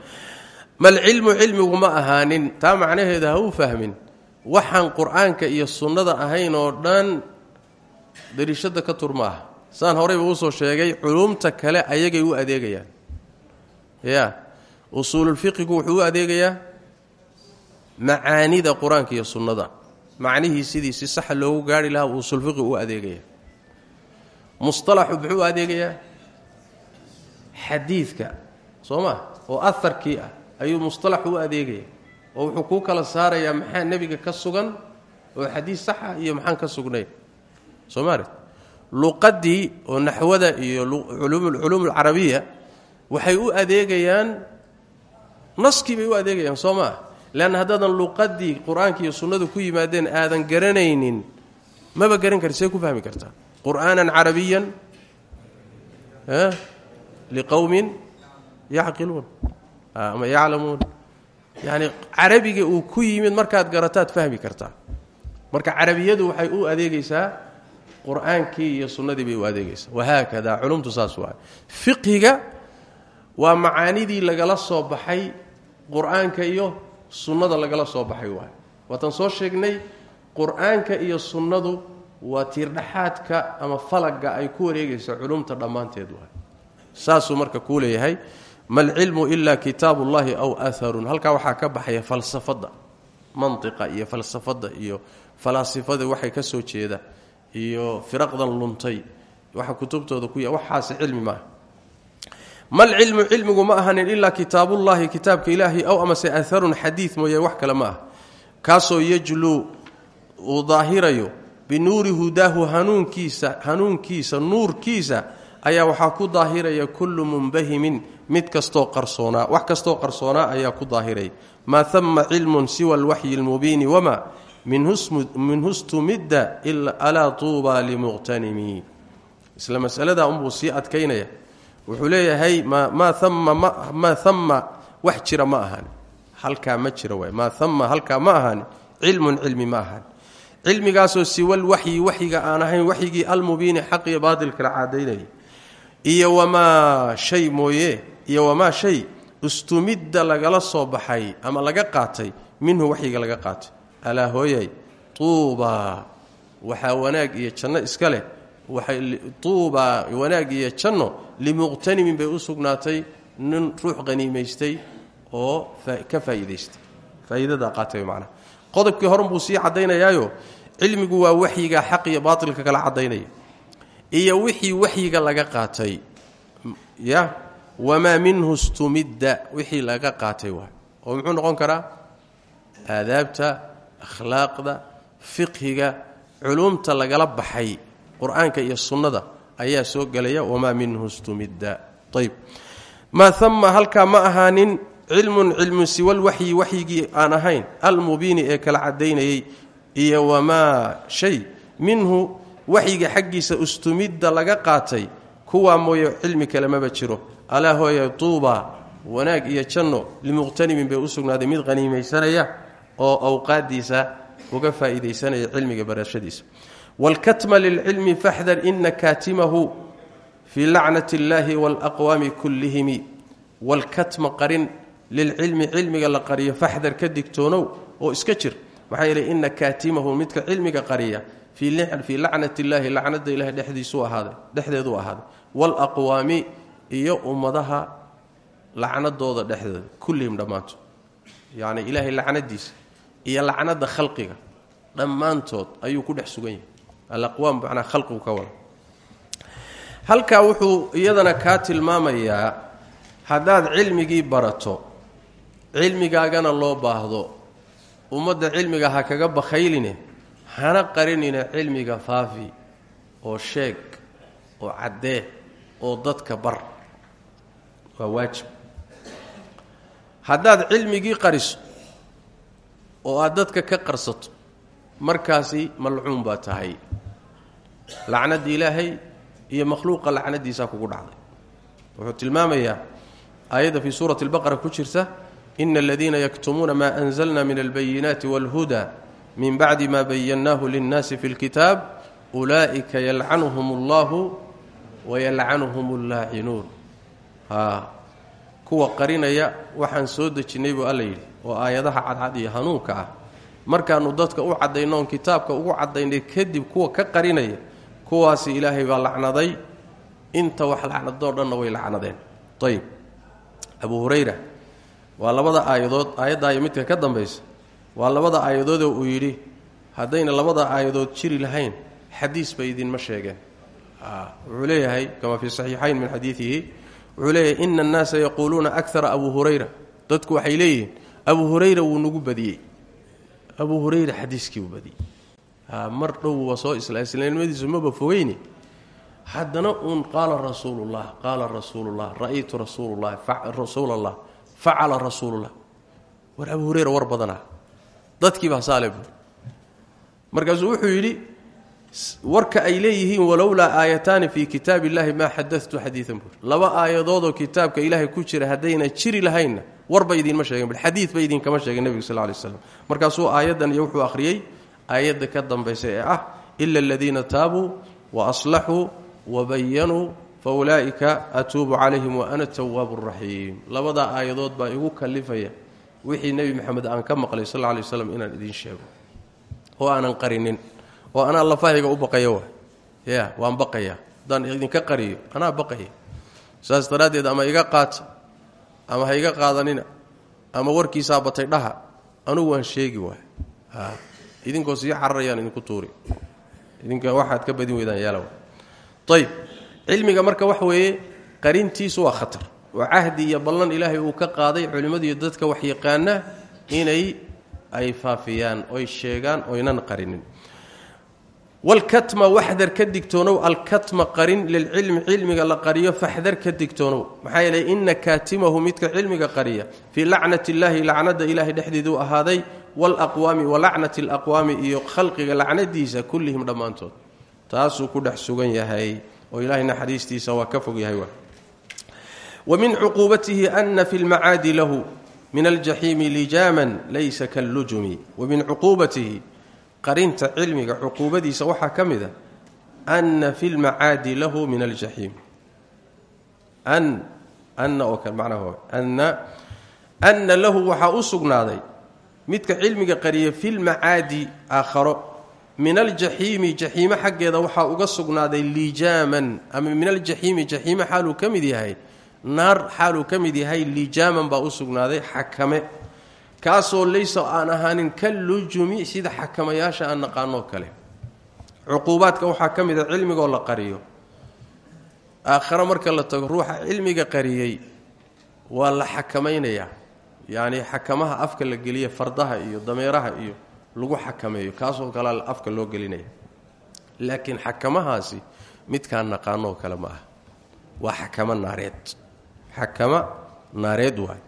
malcilmu cilmigu ma ahaanin taa macnaheeda ha u fahmin waxaan qur'aanka iyo sunnada ahayn oo dhan dariishada ka tur saan horeyba u soo sheegay culumta kale ayagay u adeegayaan. Ya usuululfiqigu wuxuu u adeegayaa macaanida qur'aanka iyo sunnada. Macnihii sidii si saxa loogu gaari lahaa usuulfiqi u adeegaya musalaxu muxuu u adeegayaa xadiidka soo ma? Oo aharkii ah ayuu mustalaxu u adeegaya oo wuxuu kuu kala saarayaa maxaa nebiga ka sugan oo xadiid saxa iyo maxaan ka sugnayn. Soo luqadii oo naxwada iyo culuum alcarabiya waxay u adeegayaan naskii bay u adeegayaan soo maa leanna haddaadan luqadii qur'aanka iyo sunnadu ku yimaadeen aadan garanaynin maba garan kar see ku fahmi kartaa qur'aanan carabiyan liqowmin yacqiluun ama yaclamuun. Yacni carabiga uu ku yimid markaad garataad fahmi kartaa marka carabiyadu waxay u adeegaysaa qur'aankii iyo sunnadii bay u adeegaysaa. Wahaakada culumtu saas waay. Fiqhiga waa macaanidii lagala soo baxay qur'aanka iyo sunnada lagala soo baxay waay. Waatan soo sheegnay qur'aanka iyo sunnadu waa tiirdhaxaadka ama falaga ay ku wareegaysa culumta dhammaanteed waay. Saasuu marka kuu leeyahay malcilmu ilaa kitaabu ullahi aw aharun halkaa waxaa ka baxaya falsafadda mantiqa iyo falsafadda iyo falaasifada waxay ka soo jeeda iyo firaqdan luntay. Waxa kutubtooda ku ya waxaase cilmi maaha. Malcilmu cilmigu ma ahanin ilaa kitaabullahi kitaabka ilaahi aw amase aharun xadiid mooye wax kale ma ah. Kaasoo yajluu uu daahirayo binuuri hudaahu hanuunkiisa hanuunkiisa nuurkiisa ayaa waxaa ku daahiraya kullu munbahimin mid kastoo qarsoonaa wax kastoo qarsoonaa ayaa ku daahiraya maa hama cilmun siwa alwaxyi lmubiini wama minhu stumidda alaa tuuba limuqtanimi. Isla masaladaa unbuu sii adkaynaya. Wuxuu leeyahay maa maa ama wax jira ma ahan. Halkaa ma jira waay. Maa ama halkaa ma ahan. Cilmun cilmi ma ahan. Cilmigaasoo siwal waxyi waxyiga aan ahayn waxyigii almubiini xaq iyo baatilkala caadaynaya iyo wamaa shay mooye iyo wamaa shay ustumidda lagala soo baxay ama laga qaatay minhu waxyiga laga qaatay alaa hooyay tuubaa waxaa wanaag iyo janno iska leh. Tuubaa wanaag iyo janno limuqhtanimin bay u sugnaatay nin ruux qaniimaystay oo ka faa'iidaystay. Faa'iidadaa qaatay macnaha qodobkii horan buu sii caddaynayaayo. Cilmigu waa waxyiga xaq iyo baatilka kala caddaynaya. Iyo wixii waxyiga laga qaatay. Ya wamaa minhu stumidda wixii laga qaatay waay oo muxuu noqon karaa? Aadaabta akhlaaqda fiqhiga culumta lagala baxay qur'aanka iyo sunnada ayaa soo gelaya wamaa minhu stumidda ayb maa ama halkaa ma ahaanin cilmun cilmu siwal waxyi waxyigii aan ahayn almubiini ee kala caddaynayey iyo wamaa shay minhu waxyiga xaggiisa ustumidda laga qaatay kuwaa mooye cilmi kale maba jiro. Alaa hooye tuuba wanaag iyo janno limuqhtanimin bay u sugnaaday mid qaniimaysanaya oo awqaadiisa uga faa'iidaysanaya cilmiga barashadiisa wاlkatma lilcilmi faxdar ina kaatimahu fii lacnati اllahi wاlaqwaami kullihimi wاlkatma qarin lilcilmi cilmiga la qariyo faxdar ka digtoonow oo iska jir maxaa yeele ina kaatimahu midka cilmiga qariya fii lacnati اllahi lacnada ilahi dhexdiisuu ahaaday dhexdeeduu ahaaday wاlaqwaami iyo ummadaha lacnadooda dhexdeeda kullihim dhammaantood yacni ilaahay lacnadiisa iyo lacnada khalqiga dhammaantood ayuu ku dhex sugan yahay. Alaqwaam macnaa khalqigu ka wada halkaa wuxuu iyadana kaa tilmaamayaa haddaad cilmigii barato cilmigaagana loo baahdo ummadda cilmiga ha kaga bakhayline hana qarinina cilmiga faafi oo sheeg oo caddee oo dadka bar. Waa waajib. Haddaad cilmigii qariso oo aad dadka ka qarsato markaasi malcuun baa tahay. Lacnadda ilaahay iyo makhluuqa lacnadiisaa kugu dhacday. Wuxuu tilmaamayaa aayadda fii suurati albaqara ku jirta ina aladiina yaktumuuna ma anzalna min albayinaati walhuda min bacdi ma bayannaahu linnaasi fi lkitaab ulaa'ika yalcanuhum allahu wayalcanuhum allaacinuun kuwa qarinaya waxaan soo dejinnay buu alla yidhi oo aayadaha cadcad iyo hanuunka ah. Markaannu dadka u caddayno oon kitaabka ugu caddaynay kadib kuwa ka qarinaya kuwaasi ilaahay baa lacnaday. Inta wax lacnadoo dhanna way lacnadeen. Ayib abu hurayra waa labada aayadood aayaddaa iyo midka ka dambaysa waa labada aayadoodoo uu yidhi haddayna labada aayadood jiri lahayn xadiis bay idinma sheegeen. Wuxuu leeyahay kama fii saxiixayn min xadiidihi wuxuu leeyahay ina annaasa yaquuluuna akara abu hurayra. Dadku waxay leeyihiin abu hurayra wuu nagu badiyey. Abu hurayra xadiiskii uu badiyey. Mar dhowba soo islaamnimadiisu maba fogeyni haddana uun qaala rasuulullah qaala rasuulullah ra'aytu rasuulullah rasuul allah facala rasuulullah. War abu hurayra war badanaa. Dadkii baa saale markaasuu wuxuu yidhi warka ay leeyihiin walowlaa aayataani fii kitaabi illahi maa xadatu xadiian buuri laba aayadoodoo kitaabka ilaahay ku jira haddayna jiri lahaynna warba idiinma sheegen bui xadiid ba idinkama sheegen nebigu sal lay slam markaasuu aayaddan iyo wuxuu akhriyey aayadda ka dambaysa ee ah ila aladiina taabuu wa aslaxuu wabayanuu fa ulaa'ika atuubu calayhim wa ana tawaabu raxiim labadaa aayadood baa igu kallifaya wixii nebi maxamed aan ka maqlay sal lay waslam inaan idiin sheego oo aanan qarinin oo anaa lafahayga u baqaya wa? Ya waan baqaya. Haddaan idinka qariyo anaa baqaya. Saas daraaddeed ama iga qaata ama ha iga qaadanina ama warkiisaa batay dhaha anugu waan sheegi waay idinkoo sii cararayaan idinku tuuri. Idinka waxaad ka badin weydaan yaalla ayb cilmiga marka wax weeye qarintiisu waa khatar. Oo cahdi iyo ballan ilaahay uu ka qaaday culimmadiiyo dadka wax yaqaana inay ay faafiyaan oy sheegaan oynan qarinin walkatma waxdar ka digtoonow alkatma qarin lilcilmi cilmiga la qariyo faxdar ka digtoonow maxaa yeeley ina kaatimahu midka cilmiga qariya fii lacnati illaahi lacnada ilaahay dhexdeeduu ahaaday walaqwaami wa lacnati alaqwaami iyo khalqiga lacnadiisa kullihim dhammaantood taasuu ku dhex sugan yahay oo ilaahay naxariistiisa waa ka fog yahay wa min cuquubatihi ana fi lmacaadi lahu laysa cuquubatihi qarinta cilmiga cuquubadiisa waxaa ka mid a ana fi lmacaadi lahu min aljaxiim an anna oo kale macnaha anna anna lahu waxaa u sugnaaday midka cilmiga qariya fi lmacaadi aakharo min aljaxiimi jaxiime xaggeeda waxaa uga sugnaaday lijaaman ama min aljaxiimi jaxiime xaaluu ka mid yahay naar xaaluu ka mid yahay lijaaman baa u sugnaaday xakame kaasoo laysa aan ahaanin ka lujumi sida xakamayaasha aan naqaanoo kale. Cuquubaadka waxaa ka mid a la qariyo. Aakhare marka la tago ruuxa cilmiga qariyey waa la xakamaynayaa. Yacni xakamaha afka la geliya fardaha iyo dameeraha iyo lagu xakameeyo kaasoo kalea afka loo gelinaya. Laakiin xakamahaasi midkaan naqaanoo kale ma ah waa xakamo naareed. Xakamo naareed waay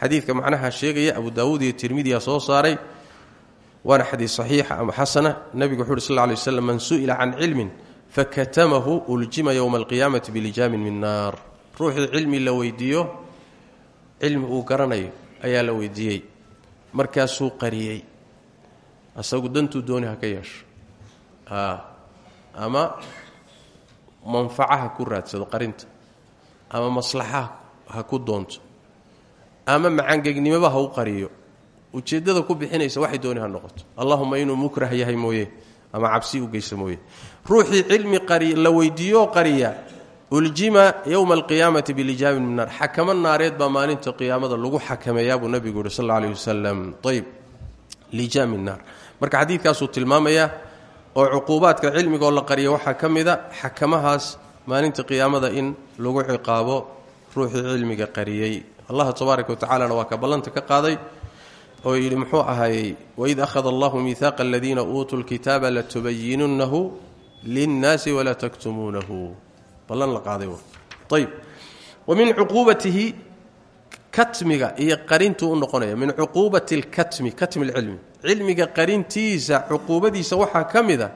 xadiidka macnaha sheegaya abu daawuud iyo tirmidiya soo saaray. Waana xadiid saxiixa ama xasana. Nebigu wuxu uhi sal ly waslam man su'ila can cilmin fakatamahu uljima yowma alqiyaamati bilijaamin min naar. Ruuxii cilmi la weydiiyo cilmi uu garanayo ayaa la weydiiyey. Markaasuu qariyey. Asagu dantuu dooni ha ka yeesho. Ama manfacaha ku raadsado qarinta ama maslaxa ha ku doonto ama macangegnimoba ha u qariyo. Ujeeddada ku bixinaysa waxay dooni ha noqoto. Allahuma inuu mukrah yahay mooye ama cabsi u geysa mooye. Ruuxii cilmi la weydiiyo oo qariya uljima yowma alqiyaamati bilijaamin min naar. Xakamo naareed baa maalinta qiyaamada lagu xakameeyaa buu nabigu yihi sal alla aleyh wasalam ayb lijaam min naar. Marka xadiidkaasuu tilmaamayaa oo cuquubaadka cilmigaoo la qariya waxaa ka xakamahaas maalinta qiyaamada in lagu ciqaabo ruuxii cilmiga qariyey. Allah tabaaraka watacalana waa ka ballanta ka qaaday oo yidhi muxuu ahaayey waid ahada allahu miihaaqa aladiina uutuu lkitaaba latubayinunahu linnaasi walaa taktumuunahu ballan la qaaday ayb wa min cuquubatihi katmiga iyo qarintuu u noqonaya. Min cuquubati lkatmi katmi lcilmi cilmiga qarintiisa cuquubadiisa waxaa ka mid a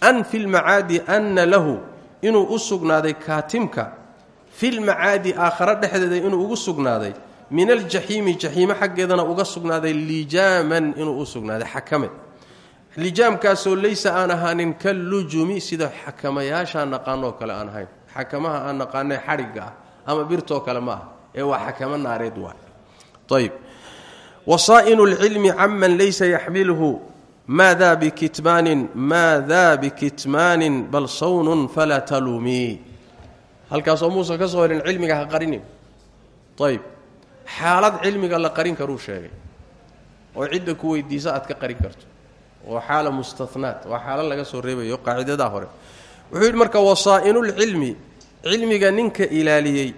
an fi lmacaadi ana lahu inuu u sugnaaday fi lmacaadi aakhare dhexdeeda inuu ugu sugnaaday. Min aljaxiimi jaxiime xaggeedana uga sugnaaday lijaaman inuu u sugnaaday xakame. Lijaamkaasoo laysa aan ahaanin kalujumi sida xakamayaashaa naqaanoo kale aan ahayn. Xakamaha aan naqaanay xadhigga ah ama birtoo kale ma ah ee waa xakamo naareed waay. Ayb wasaa'inu lcilmi caman laysa yaxmiluhu maada bikitmaanin maada bikitmaanin bal sawnun falaa talumii halkaasoo muusa ka soo helin cilmiga ha qarinin. Ayb xaalad cilmiga la qarin karuu sheegay. Oo cidda ku weydiisa aad ka qarin karto. Oo xaala mustanaat waa xaalo laga soo reebayo qaacidadaa hore. Wuxuu yidhi marka wasaa'inulcilmi cilmiga ninka ilaaliyey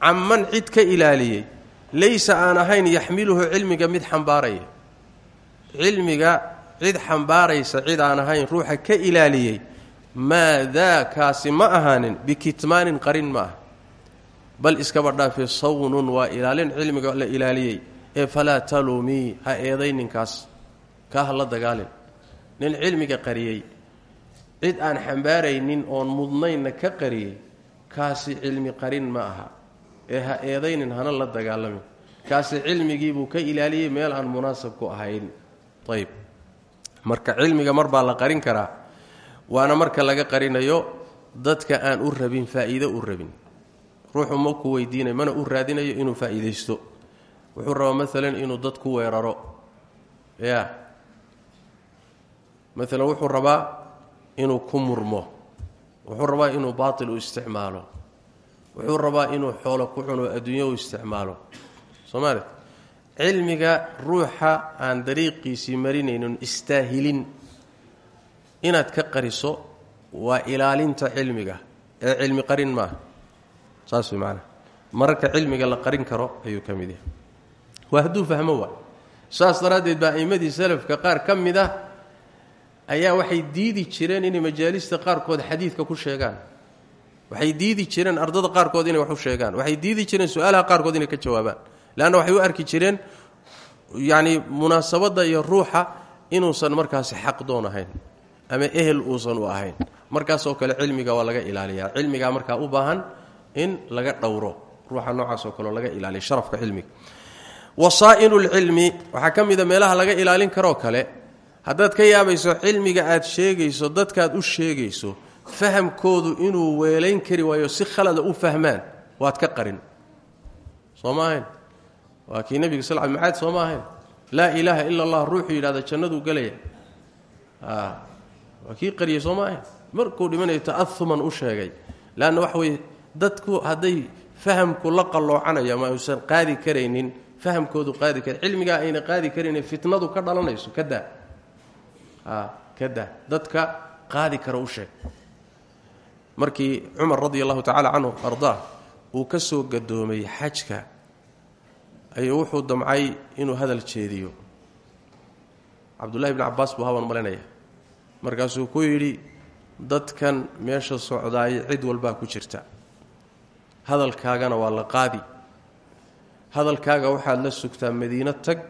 caman cid ka ilaaliyey laysa aan ahayn yaxmiluhu cilmiga mid xambaaraya. Cilmiga cid xambaaraysa cid aan ahayn ruuxa ka ilaaliyey maa daakaasi ma ahaanin bikitmaanin qarin ma ah. Bal iskaba dhaafe sawnun waa ilaalin cilmiga la ilaaliyey ee falaa talumii ha eeday ninkaas kaa ha la dagaalin. Nin cilmiga qariyey cid aan xambaaraynin oon mudnaynna ka qariyey kaasi cilmi qarin ma aha. Ee ha eedaynin hana la dagaalamin. Kaasi cilmigiibuu ka ilaaliyey meel aan munaasab ku ahayn. Ayb marka cilmiga mar baa la qarin karaa waana marka laga qarinayo dadka aan u rabin faa'iido u rabin. Ruuxu ma ku weydiinayo mana u raadinayo inuu faa'iidaysto. Wuxuu rabaa maalan inuu dad ku weeraro. Ya maalan wuxuu rabaa inuu ku murmo. Wuxuu rabaa inuu baatil u isticmaalo. Wuxuu rabaa inuu xoolo ku cuno adduunyo u isticmaalo. Soomaali cilmiga ruuxa aan dariiqiisii marinaynin istaahilin inaad ka qariso waa ilaalinta cilmiga ee cilmi qarin maaha. Saas way maanaa mararka la qarin karo ayuu ka mid yahay. Waa hadduu fahmo saas daraaddeed baa a'immadii salafka qaar ka mid ah ayaa waxay diidi jireen inay majaalista qaarkood xadiidka ku sheegaan. Waxay diidi jireen ardada qaarkood inay wax u sheegaan. Waxay diidi jireen su'aalaha qaarkood inay ka jawaabaan. Leanna waxay u arki jireen yacni munaasabadda iyo ruuxa inuusan markaasi xaq doon ama ehel uusan u ahayn. Markaasoo kale cilmiga waa laga ilaaliyaa. Cilmigaa markaa u baahan in laga dhowro. Ruuxa noocaasoo kaleo laga ilaaliya sharafka cilmiga. Wasaa'inu lcilmi waxaa ka mida meelaha laga ilaalin karoo kale haddaad ka yaabayso cilmiga aad sheegayso dadkaad u sheegayso fahamkoodu inuu weelayn kari waayo si khalada u fahmaan waad ka qarin. Soo ma ahayn? Waa kii nebiga sal maxaad? Laa ilaaha ila allah ruuxuu yidhahda jannaduu gelaya waa kii qariyey soo ma markuu dhimanayo ta'auman u sheegay. Leanna waxa weye dadku hadday fahamku la qalloocanayo ama uusan qaadi karaynin fahamkoodu qaadi kara cilmigaa ayna qaadi karaynin fitnadu ka dhalanayso ka daa. Ka dadka qaadi kara u sheeg. Markii cumar radi allahu tacala canhu ardaa uu ka soo gadoomay xajka ayuu wuxuu damcay inuu hadal jeediyo. Cabdullahi bni cabaas buu haban malinaya markaasuu ku yidhi dadkan meesha socdaay cid walbaa ku jirta. Hadalkaagana waa la qaadi. Hadalkaaga waxaad la sugtaa madiino tag.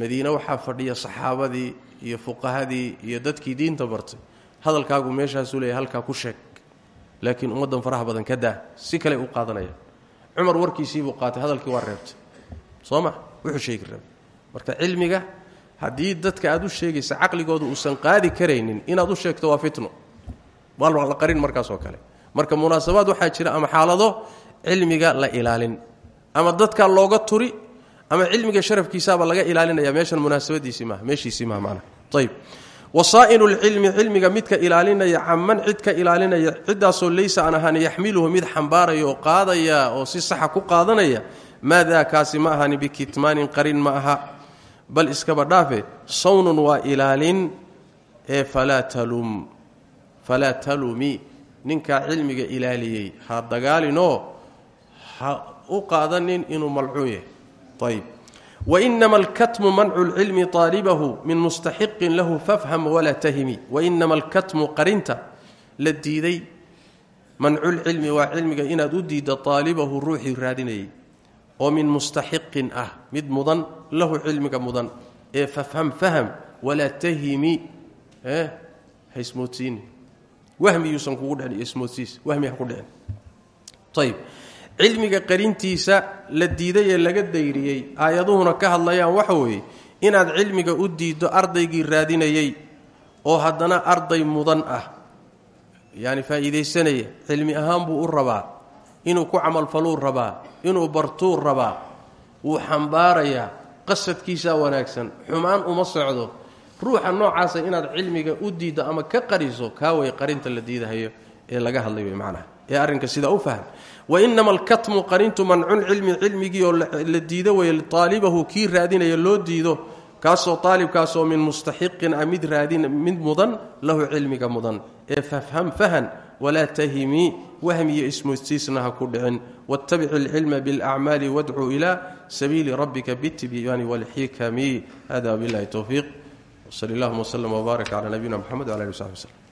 Madiine waxaa fadhiya saxaabadii iyo fuqahadii iyo dadkii diinta bartay. Hadalkaagu meeshaasuu leeyahy halkaa ku sheeg. Laakiin ummaddan faraha badan ka daa. Si kale u qaadanayaan cumar warkiisiibuu qaatay hadalkii waa reebtay. Soo ma? Wuxuu sheegi rabay marka cilmiga haddii dadka aad u sheegaysa caqligooda uusan qaadi karaynin inaad u sheegto waa fitno. Waa la qarin markaasoo kale. Marka munaasabaad waxaa jira ama xaalado cilmiga la ilaalin ama dadka looga turi ama cilmiga sharafkiisaaba laga ilaalinaya meeshan munaasabadiisii maaha meeshiisii maaha macnaha. Ayb wasaa'inu lcilmi cilmiga midka ilaalinaya caman cid ka ilaalinaya ciddaasoo laysa aan ahaan yaxmiluhu mid xambaaraya oo qaadaya oo si saxa ku qaadanaya maadaa kaasi ma ahani bikitmaanin qarin ma aha bal iskaba dhaafe sawnun waa ilaalin ee falaa talum falaa talumi ninkaa cilmiga ilaaliyey. Ha dagaalinoo ha u qaadanin inuu malcuun yahay. Ayb wainama alkatmu mancu lcilmi aalibahu min mustaxiqin lahu fafham walaa tahimi. Wainama alkatmu qarinta la diiday manculcilmi waa cilmiga inaad u diiddo aalibahu ruuxii raadinayay oo min mustaxiqin ah mid mudan lahu cilmiga mudan. Ee fafham faham walaa tahimi ha ismoodsiini. Wahmiyuusan kugu dhicin ismoodsiis. Wahmi ha ku dhicin. Ayb cilmiga qarintiisa la diiday ee laga dayriyey aayaduhuna ka hadlayaan waxa inaad cilmiga u diiddo ardaygii raadinayey oo haddana arday mudan ah yacni faa'iidaysanaya cilmi ahaan buu u rabaa inuu ku camalfaluu rabaa inuu bartuu rabaa wuu xambaarayaa qasadkiisaa wanaagsan xumaan uma socdo. Ruuxa noocaasa inaad cilmiga u diiddo ama ka qariso kaa way qarinta la diidahayo ee laga hadlay wey macnaha ee arrinka sidaa u faham wainama alkatmu qarintu mancun cilmi cilmigii oo la diido weye aalibahu kii raadinaya loo diido kaasoo aalibkaasoo min mustaxiqin a mid raadin mid mudan lahu cilmiga mudan. Ee fafham fahan walaa tahimi wahmiyo ismoodsiisna ha ku dhicin. Wattabic alcilma biاlacmaali wadcuu ila sabiili rabbika bitibyaani walxikami. Hada billahi towfiiq wsal allahuma wslm wbaarak cala nabiyina mxamed wala ali w saxbi wslm